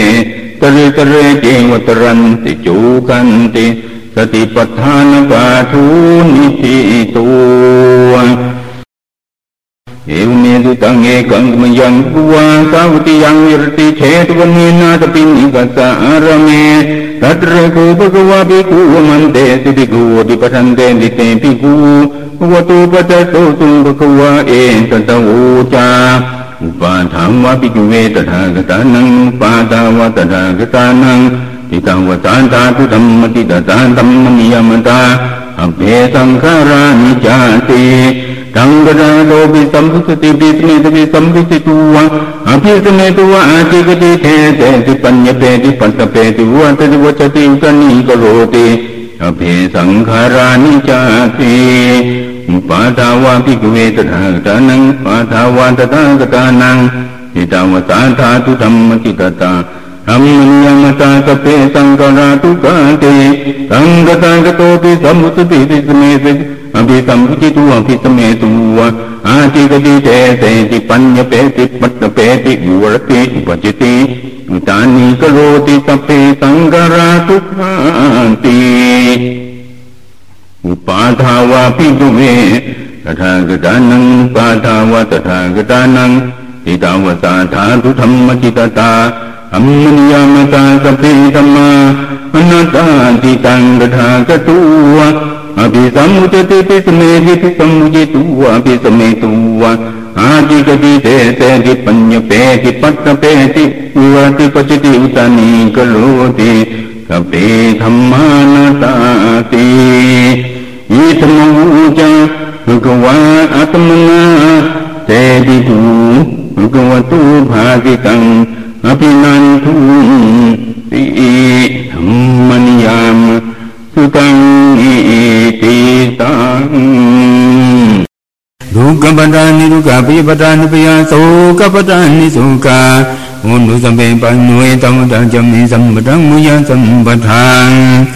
तरे तरे चेव तरन्ति चूकन्ति सतिपथानपाठूनिचितो एवमेदुतं एकं यं कुवा सावति यं विरति चेतवन्येनादपि निगसारमे तत्र को भगवापि कूवमन्ते सिधिगुवति पठन्ते दितेऽपि कू วตุปัจโตตุภควาเอตตะโวจาอุปาทังวะปิจุเวตถาคตานังปาตาวะตถาคตานังติตังวสานตาตุธรรมติตตานธรรมนิยมตาอเภสังขารานิจาติตังกระโลภิสัมพุสติปิสเมตปิสัมพุสิตุวะอภิสเมตุวะอาจิกติเทเตติปัญญเปติปัตตเปติวัตติวัจติอุตนิกโรติอเภสังขารานิจาติ ปาทาวาภิกเวตถาตานังปาทาวาตถาคตานังอิตาวสาธาตุธรรมจิตตาธรรมนิยมตาสเปสังกราตุกาเตสังกตังกโตปิสมุตติปิสเมติอภิสัมพุจิตุอภิสเมตุวะอาติกติเตเตติปัญญเปติปัตตเปติยุวรติอุปจิติตานิกโรติสเปสังกราตุกาติ อุปาทาวาภิกเวตถาคตานังปาทาวาตถาคตานังติตาวสาธาทุธรรมจิตตาอัมมนิยามตาสเพธรรมาอนัตตาติตังตถาคตุวะอภิสัมมุตติปิสเมหิปิสัมมุจิตุวะปิสเมตุวะอาจิกติเตเตติปัญญเปติปัตตเปติอุวติปจิติอุตานิกโลติ กเปธรรมานาตาติอิธมูจังภะคะวะอัตมนาเตติตุภะคะวะตุภาติตังอภินันทุติธรรมนิยามสุตังอิติตังဒုက္ကပတနိဒုက္ခပိပတနိပယသုကပတနိသုက un du sam pe pa nui tam ta cham ni sam pa tang mu ya sam pa thang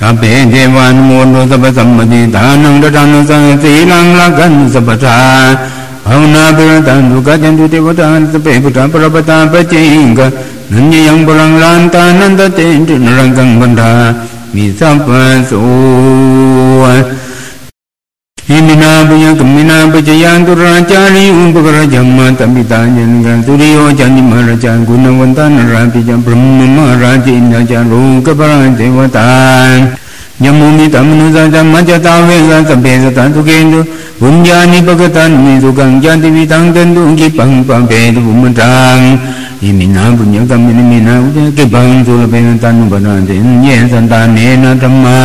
ta pe de van mu nu sa pa sam ma di ta nang da ta sa ti lang la gan sa pa tha. Hong na pe tan du ka jan du te va ta sa pe pa Bà pa pa ta pa chi ga nan ni yang pa lang lan ta nan da te tu nang gan ban tha mi sa pa su. ปุญญกมินาปัจจยังตุราจาริอุปกรจัมมาตัมปิตายันกันตุริโยจันติมาราจันกุณวันตานราปิจัมพรหมมาราจินจารุกปราเทวตายมุมิตัมนุสัจมัจจตาเวสัสเปสตันตุเกนตุบุญญาณิปกตันมิสุกังยันติวิตังตันตุกิปังปังเปตุบุมตังอิมินาบุญญกรรมิมินาอุจกิปังสุลเปนตันุปนันติเยสันตาเนนะธรรมา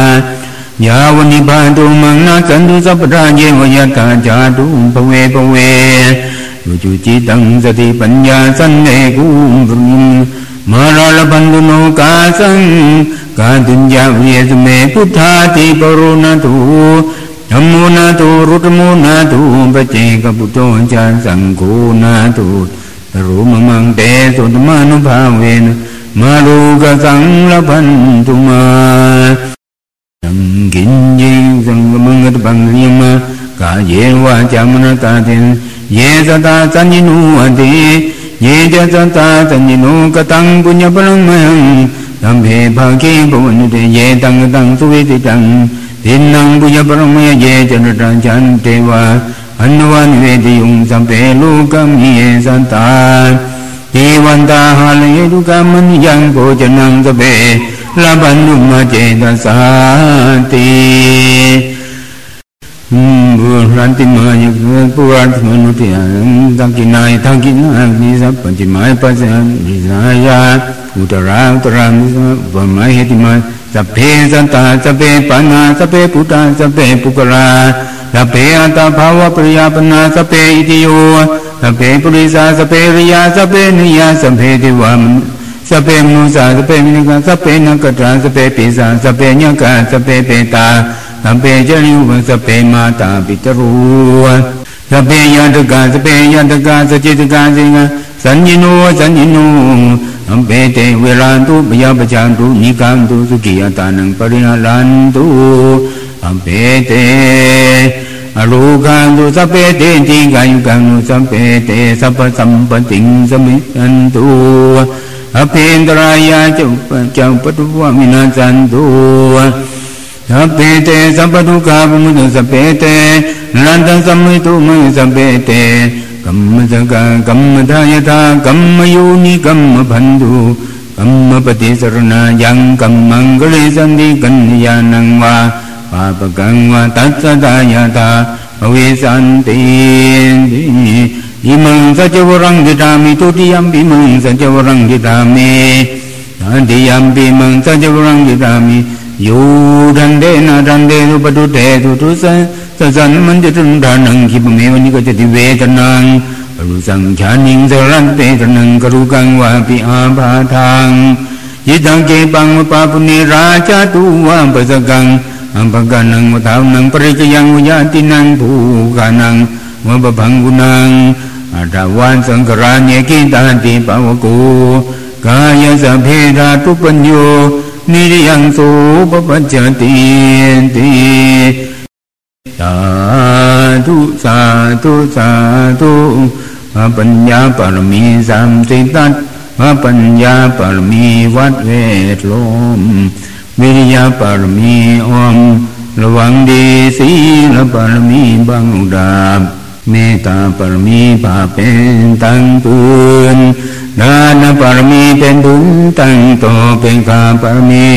ญาวนิบาตุมังนาจันตุสัพพะเยวยัตตาจาตุภเวภเวยุจุจิตังสติปัญญาสันเนกุมมาราลพันตุโนกาสังกาตุญญาเวสเมพุทธาติปรุณตุธรรมุนาตุรุตมุนาตุปเจกปุตโตจาสังโ kính di rằng mừng ngất bằng riêng ma, cả dễ hoa chạm na ta thiên dễ ta ta ta nhìn nu hạt đi dễ ta ta ta ta nhìn nu cả tăng của nhập bằng mang tam bề phà kê bộ như thế dễ tăng tăng tu vi thì tăng thiên năng của nhập bằng mang dễ chân nó chân thế hoa, anh văn thế thì dùng tam bề lu cam hi san ta Hivanta halaya dukha mani yang bhojanang tabe าสัญญินุกตังปุญญปรังมังตัมเพภาคีภวันเตเยตังตังสุวิติตังทินังปุญญปรังมยเยจนตังจันเทวาอันวันเวทิยุงสัมเพโลกัมเยสันตาเทวันตาหาเลตุกัมเปลาบันุมาเจตสาติบุรันติมายุปุรันติมนุติยังตังกินายทังกินายนิสัพปัญจิมายปัจจันนิสายาอุตราอุตรานิสัพวมายเหติมาสัพเพสันตาสัพเพปันาสัพเพปุตตาสัพเพปุกราสัพเพอัตตาภาวะปริยาปนาสัพเพอิติโยสัพเพปุริสาสัพเพริยาสัพเพนิยาสัพเพเทวาม สเปมุสาสเปมินิกาสเปนักตราสเปปิสาสเปญกาสเปเปตาสเปจริวสเปมาตาปิตรูสเปยันตกาสเปยันตกาสจิตกาสิงาสัญญิโนสัญญิโนอัมเปเตเวรันตุปยาปจันตุนิกันตุสุกิยตานังปริหารันตุอัมเปเตอรูกันตุสัพเพเตจิกายุกันตุสัพเพเตสัพพสัมปติงสมิอันตุ อภินตรายาจุปจังปตุวมินาจันตุสัพเพเตสัพพทุกาภมุตสัพเพเตนันตสัมมิตุมังสัพเพเตกัมมะสกากัมมะทายตากัมมะโยนิกัมมะพันธุกัมมะปฏิสรณายังกัมมังกลิสันติกัญญาณังวาปาปกังวาตัสสะตายาตาอเวสันติ อิมังสัจวรังกิตามิทุติยมปิมังสัจวรังกิตามิตัติยมปิมังสัจวรังกิตามิยูดันเดนะดันเดนุปตุเตตุตุสันสัสันมันจะตุนดานังคิปเมวันิกจติเวทนังอรุสังขานิงสรันเตตนังกรุกังวาปิอาภาทังยิตังเกปังวปาปุเนราชาตุวามปะสกังอัมปะกานังวทาวนังปริจยังวิญาตินังภูกานัง วะปะพังกุนังอัตวันสังกราเนกิตาติปาวกูกายสัพเพธาตุปัญโยนิยังสุปปัจจติติสาธุสาธุสาธุปัญญาปรมีสามสิตัตปัญญาปรมีวัดเวทลมวิริยาปรมีอมระวังดีสีละปรมีบังดาบ เมตตาปรมีบาเป็นตั้งปืนดานปรมีเป็นบุญตั้งต่อเป็นกาปรมี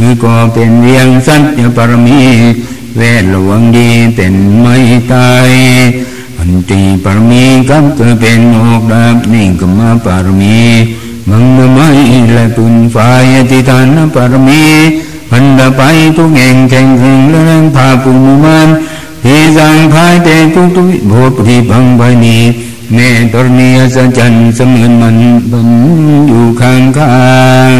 นี่ก็เป็นเรียงสัจปรมี เวทหลวงดีเป็นไม่ตายอันตีปรมีกับเกิดเป็นโอกดับนิ่งกมาปรมีมังไม่และตุนฝ่ายติทานปรมีพันดาไปทุกแห่งแข่งแข่งและพาปุมมัน ทีสังภายเตทุกทุกโบปฏิบังไปนีเมตรเนียสจันเสมือนมันบันอยู่ข้างข้าง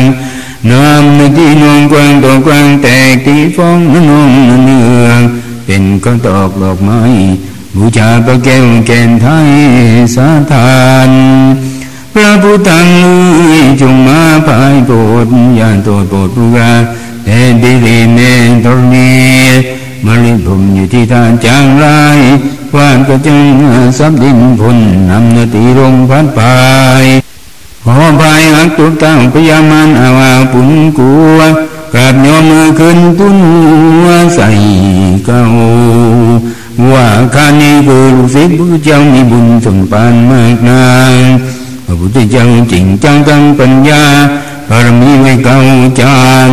น้ำในที่นวงกว้างตกว้างแตกที่ฟ้องนองเนืองเป็นก็ตอกดอกไม้บูชาพระแก้วแก่นไทยสาทานพระพุทธังจงมาภายโปรดยานโตโปรดปุราแต่ดีดีเมตรเนียมลิผมอยู่ที่ทานจางไรวานก็จึงสับดินพุนนำนาตีลงพัดไปขอภายหักตุตั้งพยามันอาวาปุนกัวกราบยอมือขึ้นตุ้นใส่เก้าว่าข้านี้คือลูกศิษย์พระเจ้ามีบุญส่งปานมากนานพระพุทธเจ้าจริงจังตั้งปัญญาบารมีไว้เก่าจาน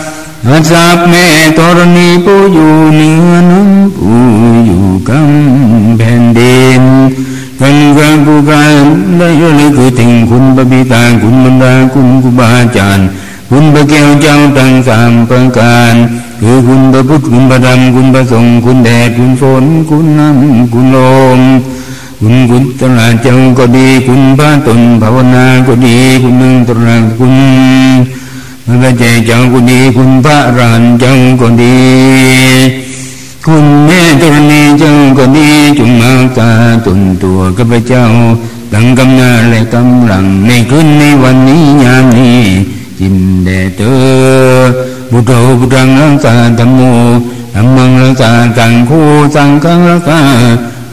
อาจากลได้มุจจังก็ไม่เจ้าเลยไม่ว่าพุทธกุณังธรรมังสังฆนังพุทธอินตรรมอินตาสังฆอินตาอาจับแม่ตรณีผู้อยู่เหนือน้ำผู้อยู่กำแผ่นดินกันกันผู้การได้ยเลยคือถึงคุณบบิตาคุณบรรดาคุณครูบาอาจารย์ คุณพระแก้วเจ้าตั้งสามประการคือคุณพระพุทธคุณพระธรรมคุณพระสงฆ์คุณแดดคุณฝนคุณน้ำคุณลมคุณคุณตระเจ้าก็ดี คุณพระตนภาวนาก็ดี คุณนึงตระคุณ พระเจ้าจ้าก็ดี คุณพระรันจ้าก็ดี คุณแม่ตรณีจ้าก็ดีจุงมาตาตนตัวกับพระเจ้าตั้งกำนาและกำลังในคืนในวันนี้ยามนี้ จินเดเตอบุตรบุตรังรักษาธรรมโมธรรมังรักษาสังคูสังฆรักษา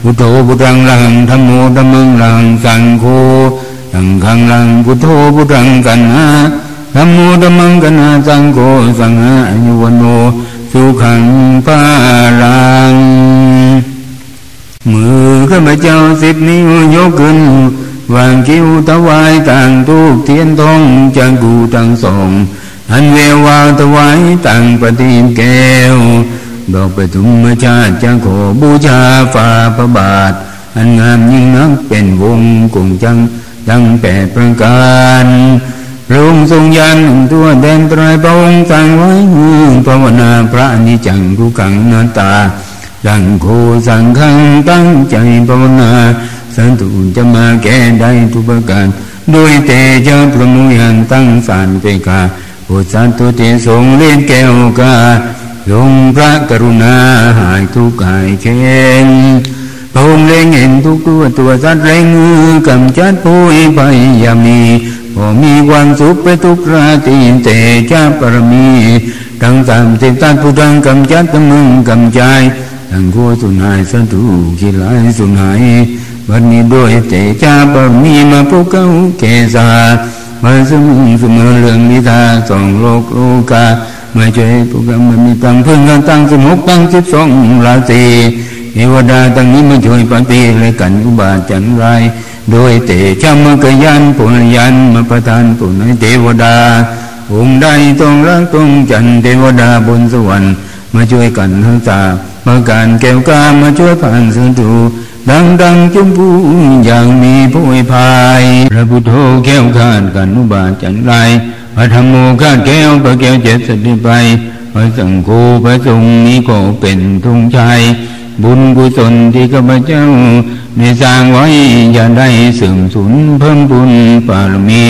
พุทโธพุทธังลังธรรมโมธรรมังลังสังโฆสังฆังลังพุทโธพุทธังกันหา ธรรมโมธรรมังกันาสังโฆสังหาอยุวันโนสุขังปาลัง มือข้าพเจ้าสิบนิ้วยกขึ้น วางคิ้วตะวายต่างทูกเทียนทองจังกูตั้งสองอันเววาวตะวายต่างปฏิมแก้ว ดอกไปฐุมชาติจังขอบูชาฝ่าพระบาท อันงามยิ่งนักเป็นวงกุงจังดังแปดประการ พระองค์ทรงยันตัวแดนตรายพระองค์สั่งไว้ภาวนาพระนิจังทุกังนาตา ดังโคสังขังตั้งใจภาวนา สันตุจะมาแก้ได้ทุกประการโดยเตจ้าพระมุยันตั้งสารเปกาโอสันตุเตทรงเล่นแก้วกาลงพระกรุณาหายทุกข์หายเข็นพระองค์เล็งเห็นทุกตัวตัวสัตว์เร่งมือกำจัดผู้ไปยามี พอมีความสุขไปทุกราตีเตชาปรมีทั้งสามสิบตันผู้ดังกำจัดตมึงกำจายทั้งโคสุนหายสัตุกิลายสุนหายวันนี้ด้วยเตชาปรมีมาพวกเขาเกษามาสมุนเสมอเรื่องนิทาสองโลกโลกาไม่ใช่พวกเรามันมีตังเพึ่งกันตั้งสมุกตั้งสิบสองราศีเทวดาตั้งนี้มาช่วยปฏิเลยกันอุบาจันไรโดยเตชะมกยันปุญยันมาประทานปุณเทวดา องค์ใดต้องรักต้องจันเทวดาบนสวรรค์มาช่วยกันทั้งตามาการแก้วกามาช่วยผ่านสุดูดังดังจุมพูอย่างมีผู้พายพระพุทโธแก้วขานกันุบาจันไรพระธรรมโมข้าแก้วพระแก้วเจ็ดสติไปพระสังโฆพระสงฆ์นี้ก็เป็นทุงชัย บุญกุศลที่ข้าพเจ้าได้สร้างไว้อย่าได้เสื่อมสูญเพิ่มบุญบารมี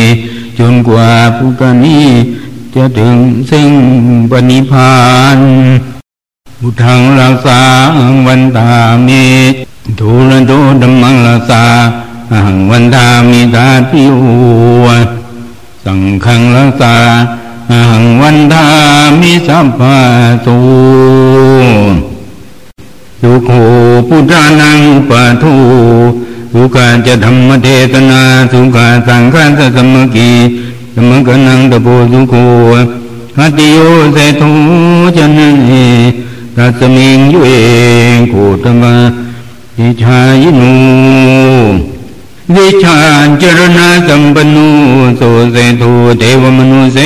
จนกว่าผู้กันนี้จะถึงซึ่งปณิพานบุทังรักษาวันตามีทูลโตดมมังรักษาหังวันตามีตาพิวสังขังรักษาหังวันทามิสัพพะตู สุโขพุทธานังปะทูสุขาจะธรรมเทศนาสุขาสังฆาสสมกีสมกนังตะโพสุโขหัติโยเสทุจันเนตัสมิงยุเอโคตมะทิชายนูวิชาจรณะสัมปนุโสเสทุเทวมนุเส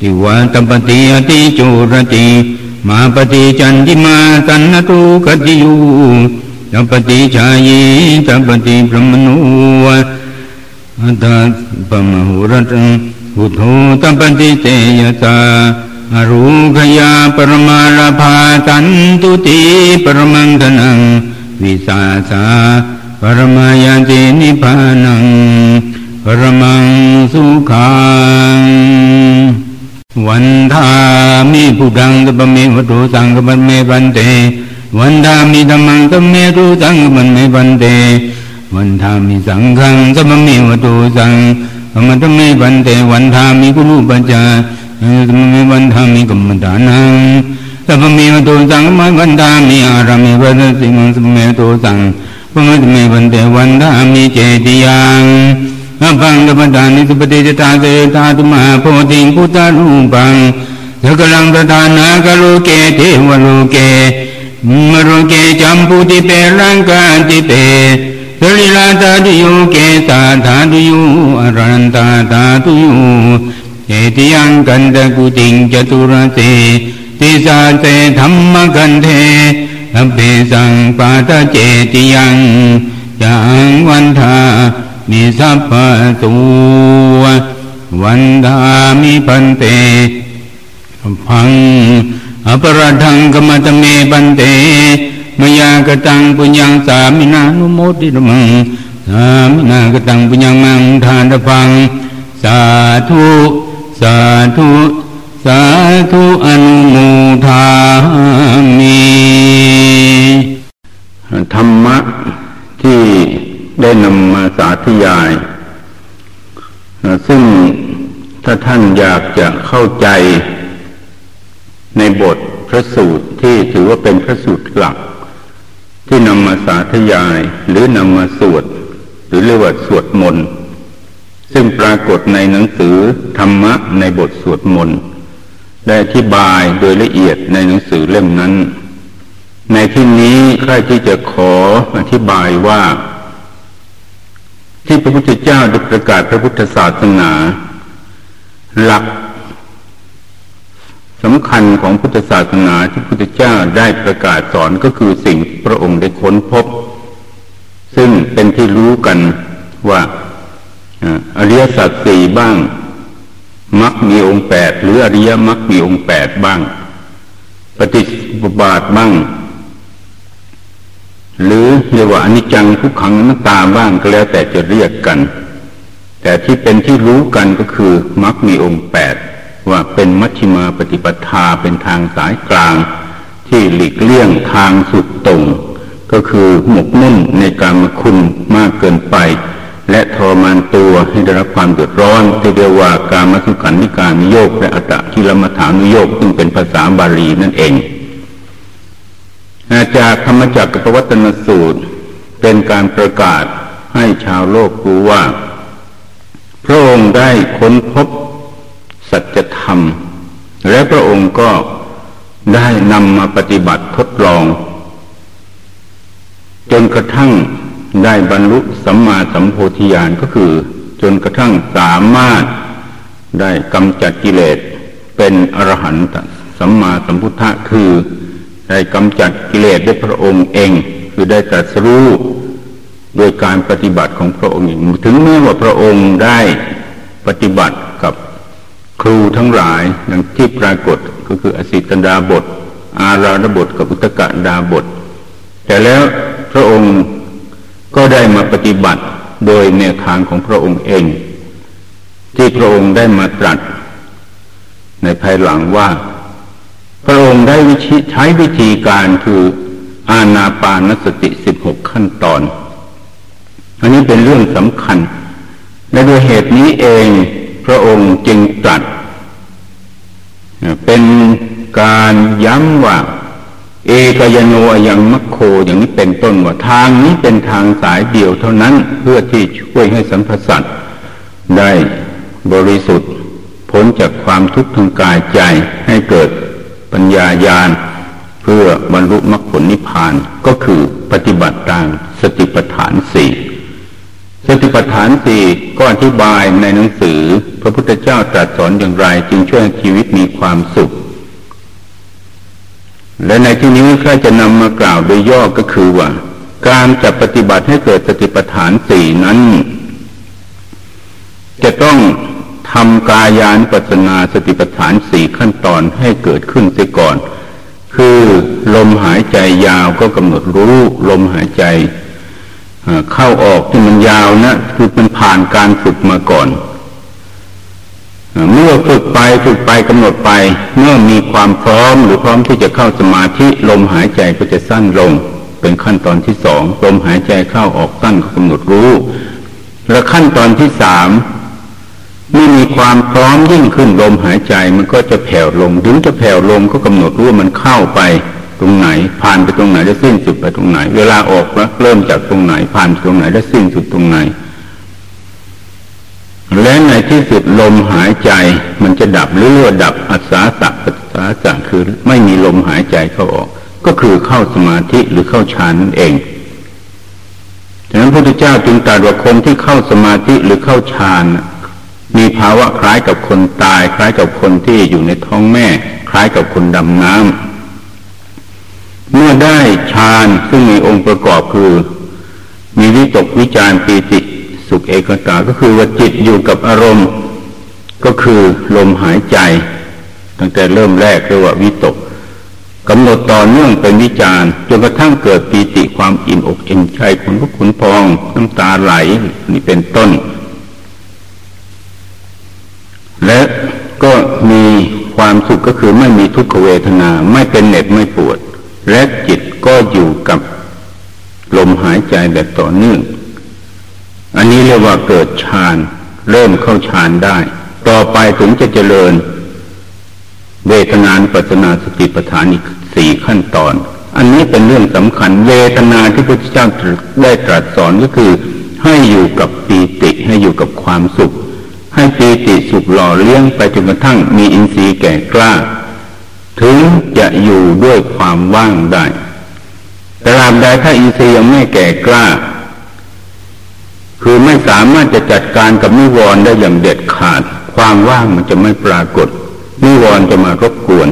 ติวาตปฏิอติจุรติ मापति चन्दिमा तन्नतो तु तपति जपति चाये तपति ब्रह्मणुपमहुरत् बुधो तपति ते यथा अरोघया परमालभा तन्तु ते परमङ्गनम् विशासा परमयते निभानम् परमं सुखा วันทามิพุทธังกัปเมวตุสังกัปเมปันเตวันทามิธรรมังกัปเมตุสังกัปเมปันเตวันทามิสังฆังกัปเมวตุสังกัปเมปันเตวันทามิกุลุปัจจากัปเมวันทามิกัมมตานังกัปเมวตุสังกัปวันทามิอารามิวัสสิมังกัปเมตุสังกัปเมปันเตวันทามิเจติยัง อภังกัปตานิสุปฏิจตาเตตาตุมาโพธิงพุทธรูปังสกลังตถานากโลเกเทวโลเกมโรเกจัมพุติเปรังกันติเปสลิลาตาตุโยเกตาธาตุโยอรันตาธาตุโยเจติยังกันตะกุติงจตุรเสติสาเสธรรมกันเทอเบสังปาตเจติยังยังวันทา มิสัพพตัววันทามิปันเตพังอปรทังกมตเมปันเตมยากตังปุญญังสามินานุโมติมังสามินากตังปุญญังมังทานฟัง สาธุสาธุสาธุอนุโมทามิธรรมะที่ ได้นำมาสาธยาย ซึ่งถ้าท่านอยากจะเข้าใจในบทพระสูตรที่ถือว่าเป็นพระสูตรหลัก ที่นำมาสาธยาย หรือนำมาสวด หรือเรียกว่าสวดมนต์ซึ่งปรากฏในหนังสือธรรมะในบทสวดมนต์ได้อธิบายโดยละเอียดในหนังสือเล่มนั้น ในที่นี้ใครที่จะขออธิบายว่า ที่พระพุทธเจ้าได้ประกาศพระพุทธศาสนา หลักสำคัญของพุทธศาสนาที่พุทธเจ้าได้ประกาศสอนก็คือสิ่งพระองค์ได้ค้นพบ ซึ่งเป็นที่รู้กันว่าอริยสัจสี่บ้างมักมีองค์แปดหรืออริยมักมีองค์แปดบ้าง ปฏิปบาทบ้าง หรือเรียกว่าอนิจจังทุกขังนัตตาบ้างก็แล้วแต่จะเรียกกัน แต่ที่เป็นที่รู้กันก็คือมักมีองค์แปดว่าเป็นมัชฌิมาปฏิปทาเป็นทางสายกลาง ที่หลีกเลี่ยงทางสุดตรงก็คือหมกมุ่นในการมคุณมากเกินไป และทรมานตัวให้ได้รับความเดือดร้อนที่เรียกว่าการมสุขันธิการนิโยกและอัตตกิลมัฐานุโยกซึ่งเป็นภาษาบาลีนั่นเอง จากธรรมจักรปวัตนสูตร เป็นการประกาศให้ชาวโลกรู้ว่า พระองค์ได้ค้นพบสัจธรรม และพระองค์ก็ได้นำมาปฏิบัติทดลอง จนกระทั่งได้บรรลุสัมมาสัมโพธิญาณก็คือ จนกระทั่งสามารถได้กำจัดกิเลสเป็นอรหันตสัมมาสัมพุทธะคือ ได้กำจัดกิเลสด้วยพระองค์เอง คือได้ตรัสรู้โดยการปฏิบัติของพระองค์เองถึงแม้ว่าพระองค์ได้ปฏิบัติกับครูทั้งหลายดังที่ปรากฏก็คืออสิตันดาบท อาราณบทกับอุตกะดาบท แต่แล้วพระองค์ก็ได้มาปฏิบัติโดยแนวทางของพระองค์เอง ที่พระองค์ได้มาตรัสในภายหลังว่า พระองค์ได้วิชิใช้วิธีการคืออาณาปานสติสิบหกขั้นตอน อันนี้เป็นเรื่องสำคัญ และโดยเหตุนี้เองพระองค์จึงตรัส เป็นการย้ำว่า เอกยโนยังมัคโคอย่างนี้เป็นต้นว่าทางนี้เป็นทางสายเดียวเท่านั้นเพื่อที่ช่วยให้สัมพสัตได้บริสุทธิ์พ้นจากความทุกข์ทางกายใจให้เกิด ปัญญาญาณเพื่อบรรลุมรรคผลนิพพานก็คือปฏิบัติตามสติปัฏฐานสี่สติปัฏฐานสี่ก็อธิบายในหนังสือ พระพุทธเจ้าตรัสสอนอย่างไร จึงช่วยชีวิตมีความสุข และในที่นี้ข้าจะนำมากล่าวโดยย่อก็คือว่า การจะปฏิบัติให้เกิดสติปัฏฐานสี่นั้น จะต้อง ทำกายานปัสนาสติปัฏฐานสี่ขั้นตอนให้เกิดขึ้นเสียก่อน คือลมหายใจยาวก็กำหนดรู้ลมหายใจเข้าออกที่มันยาวนะคือมันผ่านการฝึกมาก่อนเมื่อฝึกไปฝึกไปกำหนดไป เมื่อมีความพร้อมหรือพร้อมที่จะเข้าสมาธิลมหายใจก็จะสั้นลง เป็นขั้นตอนที่สองลมหายใจเข้าออกสั้นก็กำหนดรู้ และขั้นตอนที่สาม เมื่อมีความพร้อมยิ่งขึ้นลมหายใจมันก็จะแผ่วลง ถึงจะแผ่วลงก็กำหนดรู้ว่ามันเข้าไปตรงไหน ผ่านไปตรงไหนแล้วสิ้นสุดไปตรงไหน เวลาออกแล้วเริ่มจากตรงไหน ผ่านตรงไหนแล้วสิ้นสุดตรงไหน และในที่สุดลมหายใจมันจะดับหรือว่าดับอัศาสัปัสสาสะคือไม่มีลมหายใจเข้าออก ก็คือเข้าสมาธิหรือเข้าฌานนั่นเองฉะนั้นพระพุทธเจ้าจึงตรัสว่าคนที่เข้าสมาธิหรือเข้าฌาน มีภาวะคล้ายกับคนตาย คล้ายกับคนที่อยู่ในท้องแม่ คล้ายกับคนดำน้ำเมื่อได้ฌานซึ่งมีองค์ประกอบคือ มีวิตกวิจารปีติสุขเอกตาก็คือว่าจิตอยู่กับอารมณ์ ก็คือลมหายใจ ตั้งแต่เริ่มแรกเรียกว่าวิตกกำหนดต่อเนื่องเป็นวิจารจนกระทั่งเกิดปีติความอิ่มอกอิ่มใจขนลุกขนพองน้ำตาไหลนี่เป็นต้น และก็มีความสุขก็คือไม่มีทุกขเวทนาไม่เป็นเหน็บไม่ปวด และจิตก็อยู่กับลมหายใจแบบต่อเนื่อง อันนี้เรียกว่าเกิดฌานเริ่มเข้าฌานได้ ต่อไปถึงจะเจริญ เวทนานปัสนาสติปัฏฐานอีกสี่ขั้นตอน อันนี้เป็นเรื่องสำคัญเวทนาที่พระเจ้าได้ตรัสสอนก็คือ ให้อยู่กับปีติให้อยู่กับความสุข ให้ปีติสุขหล่อเลี้ยงไปจนกระทั่งมีอินทรีย์แก่กล้า ถึงจะอยู่ด้วยความว่างได้แต่ตราบใดถ้าอินทรีย์ยังไม่แก่กล้า คือไม่สามารถจะจัดการกับนิวรณ์ได้อย่างเด็ดขาด ความว่างมันจะไม่ปรากฏ นิวรณ์จะมารบกวน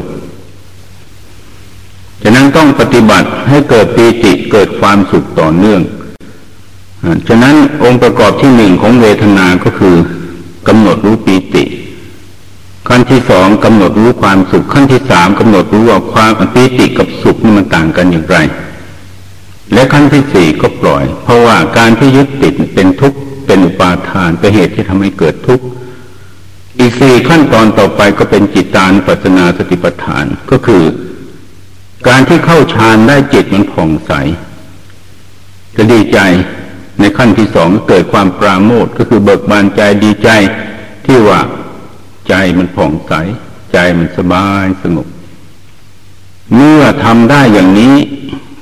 ฉะนั้นต้องปฏิบัติให้เกิดปีติเกิดความสุขต่อเนื่อง ฉะนั้นองค์ประกอบที่หนึ่งของเวทนา ก็คือ กำหนดรู้ปีติ ขั้นที่สองกำหนดรู้ความสุข ขั้นที่สามกำหนดรู้ว่าความปีติกับสุขนี่มันต่างกันอย่างไร และขั้นที่สี่ก็ปล่อย เพราะว่าการที่ยึดติดเป็นทุกข์เป็นอุปาทานเป็นเหตุที่ทำให้เกิดทุกข์อีกสี่ขั้นตอนต่อไปก็เป็นจิตตานปัสนาสติปัฏฐานก็คือ การที่เข้าฌานได้จิตมันผ่องใสจะดีใจ ในขั้นที่สองก็เกิดความปราโมทก็คือเบิกบานใจดีใจ ที่ว่าใจมันผ่องใส ใจมันสบายสงบเมื่อทำได้อย่างนี้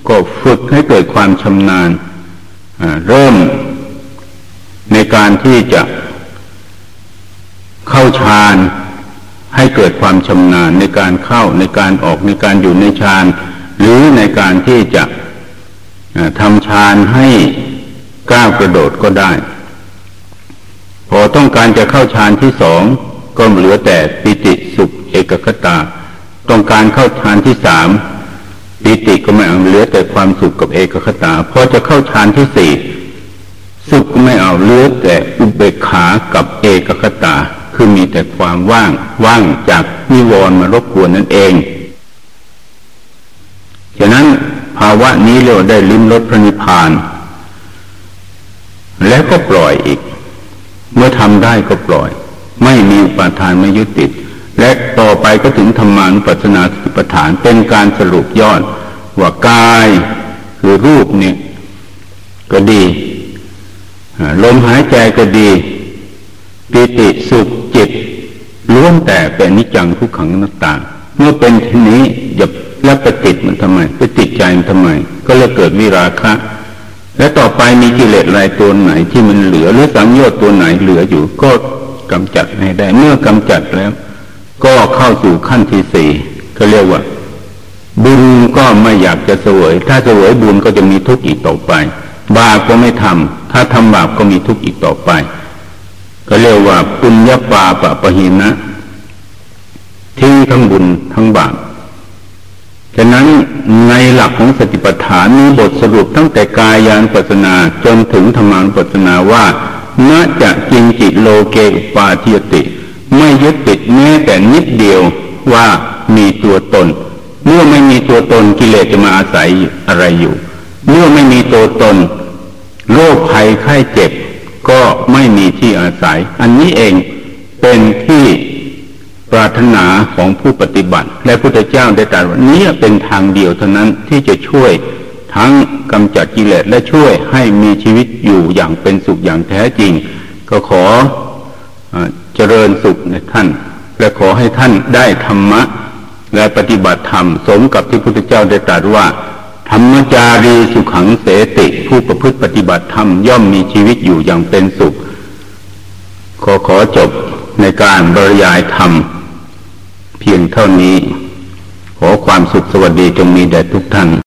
ก็ฝึกให้เกิดความชำนาญเริ่มในการที่จะเข้าฌานให้เกิดความชำนาญในการเข้าในการออกในการอยู่ในฌานหรือในการที่จะทำฌานให้ ก้าวกระโดดก็ได้ พอต้องการจะเข้าฌานที่สองก็เหลือแต่ปิติสุขเอกคตา ต้องการเข้าฌานที่สามปิติก็ไม่เอาเหลือแต่ความสุขกับเอกคตาพอจะเข้าฌานที่สี่สุขก็ไม่เอาเหลือแต่อุเบกขากับเอกคตา คือมีแต่ความว่างว่างจากนิวรณ์มารบกวนนั่นเองฉะนั้นภาวะนี้เราได้ลิ้มรสพระนิพพาน แล้วก็ปล่อยอีก เมื่อทำได้ก็ปล่อย ไม่มีอุปาทานไม่ยึดติด และต่อไปก็ถึงธรรมานุปัสสนาสติปัฏฐานเป็นการสรุปยอดว่ากายคือรูปเนี่ยก็ดีลมหายใจก็ดีปิติสุขจิตล้วนแต่เป็นนิจังทุกขังนัตตาเมื่อเป็นทีนี้อย่าแล้วไปติดมันทำไมไปติดใจมันทำไม ก็เลยเกิดวิราคะ และต่อไปมีกิเลสอะไรตัวไหนที่มันเหลือหรือสังโยชน์ตัวไหนเหลืออยู่ ก็กำจัดให้ได้ เมื่อกำจัดแล้ว ก็เข้าสู่ขั้นที่สี่ก็เรียกว่า บุญก็ไม่อยากจะเสวย ถ้าเสวยบุญก็จะมีทุกข์อีกต่อไป บาปก็ไม่ทำถ้าทำบาปก็มีทุกข์อีกต่อไป ก็เรียกว่าปุญญาปาปะปะหินะทิ้งทั้งบุญทั้งบาปฉะนั้น ในหลักของสติปัฏฐานมีบทสรุปตั้งแต่กายานปัสนาจนถึงธรรมานุปัสนาว่านาจะจิงจิโลเกอุปาทิยติ ไม่ยึดติดแม้แต่นิดเดียวว่ามีตัวตน เมื่อไม่มีตัวตนกิเลสจะมาอาศัยอะไรอยู่ เมื่อไม่มีตัวตนโรคภัยไข้เจ็บ ก็ไม่มีที่อาศัย อันนี้เองเป็นที่ ปรารถนาของผู้ปฏิบัติ และพุทธเจ้าได้ตรัสว่านี้เป็นทางเดียวเท่านั้นที่จะช่วยทั้งกำจัดกิเลสและช่วยให้มีชีวิตอยู่อย่างเป็นสุขอย่างแท้จริง ก็ขอเจริญสุขในท่าน และขอให้ท่านได้ธรรมะ และปฏิบัติธรรม สมกับที่พุทธเจ้าได้ตรัสว่า ธรรมจารีสุขังเสติ ผู้ประพฤติปฏิบัติธรรมย่อมมีชีวิตอยู่อย่างเป็นสุข ขอขอจบในการบรยายธรรม เพียงเท่านี้ ขอความสุขสวัสดีจงมีแด่ทุกท่าน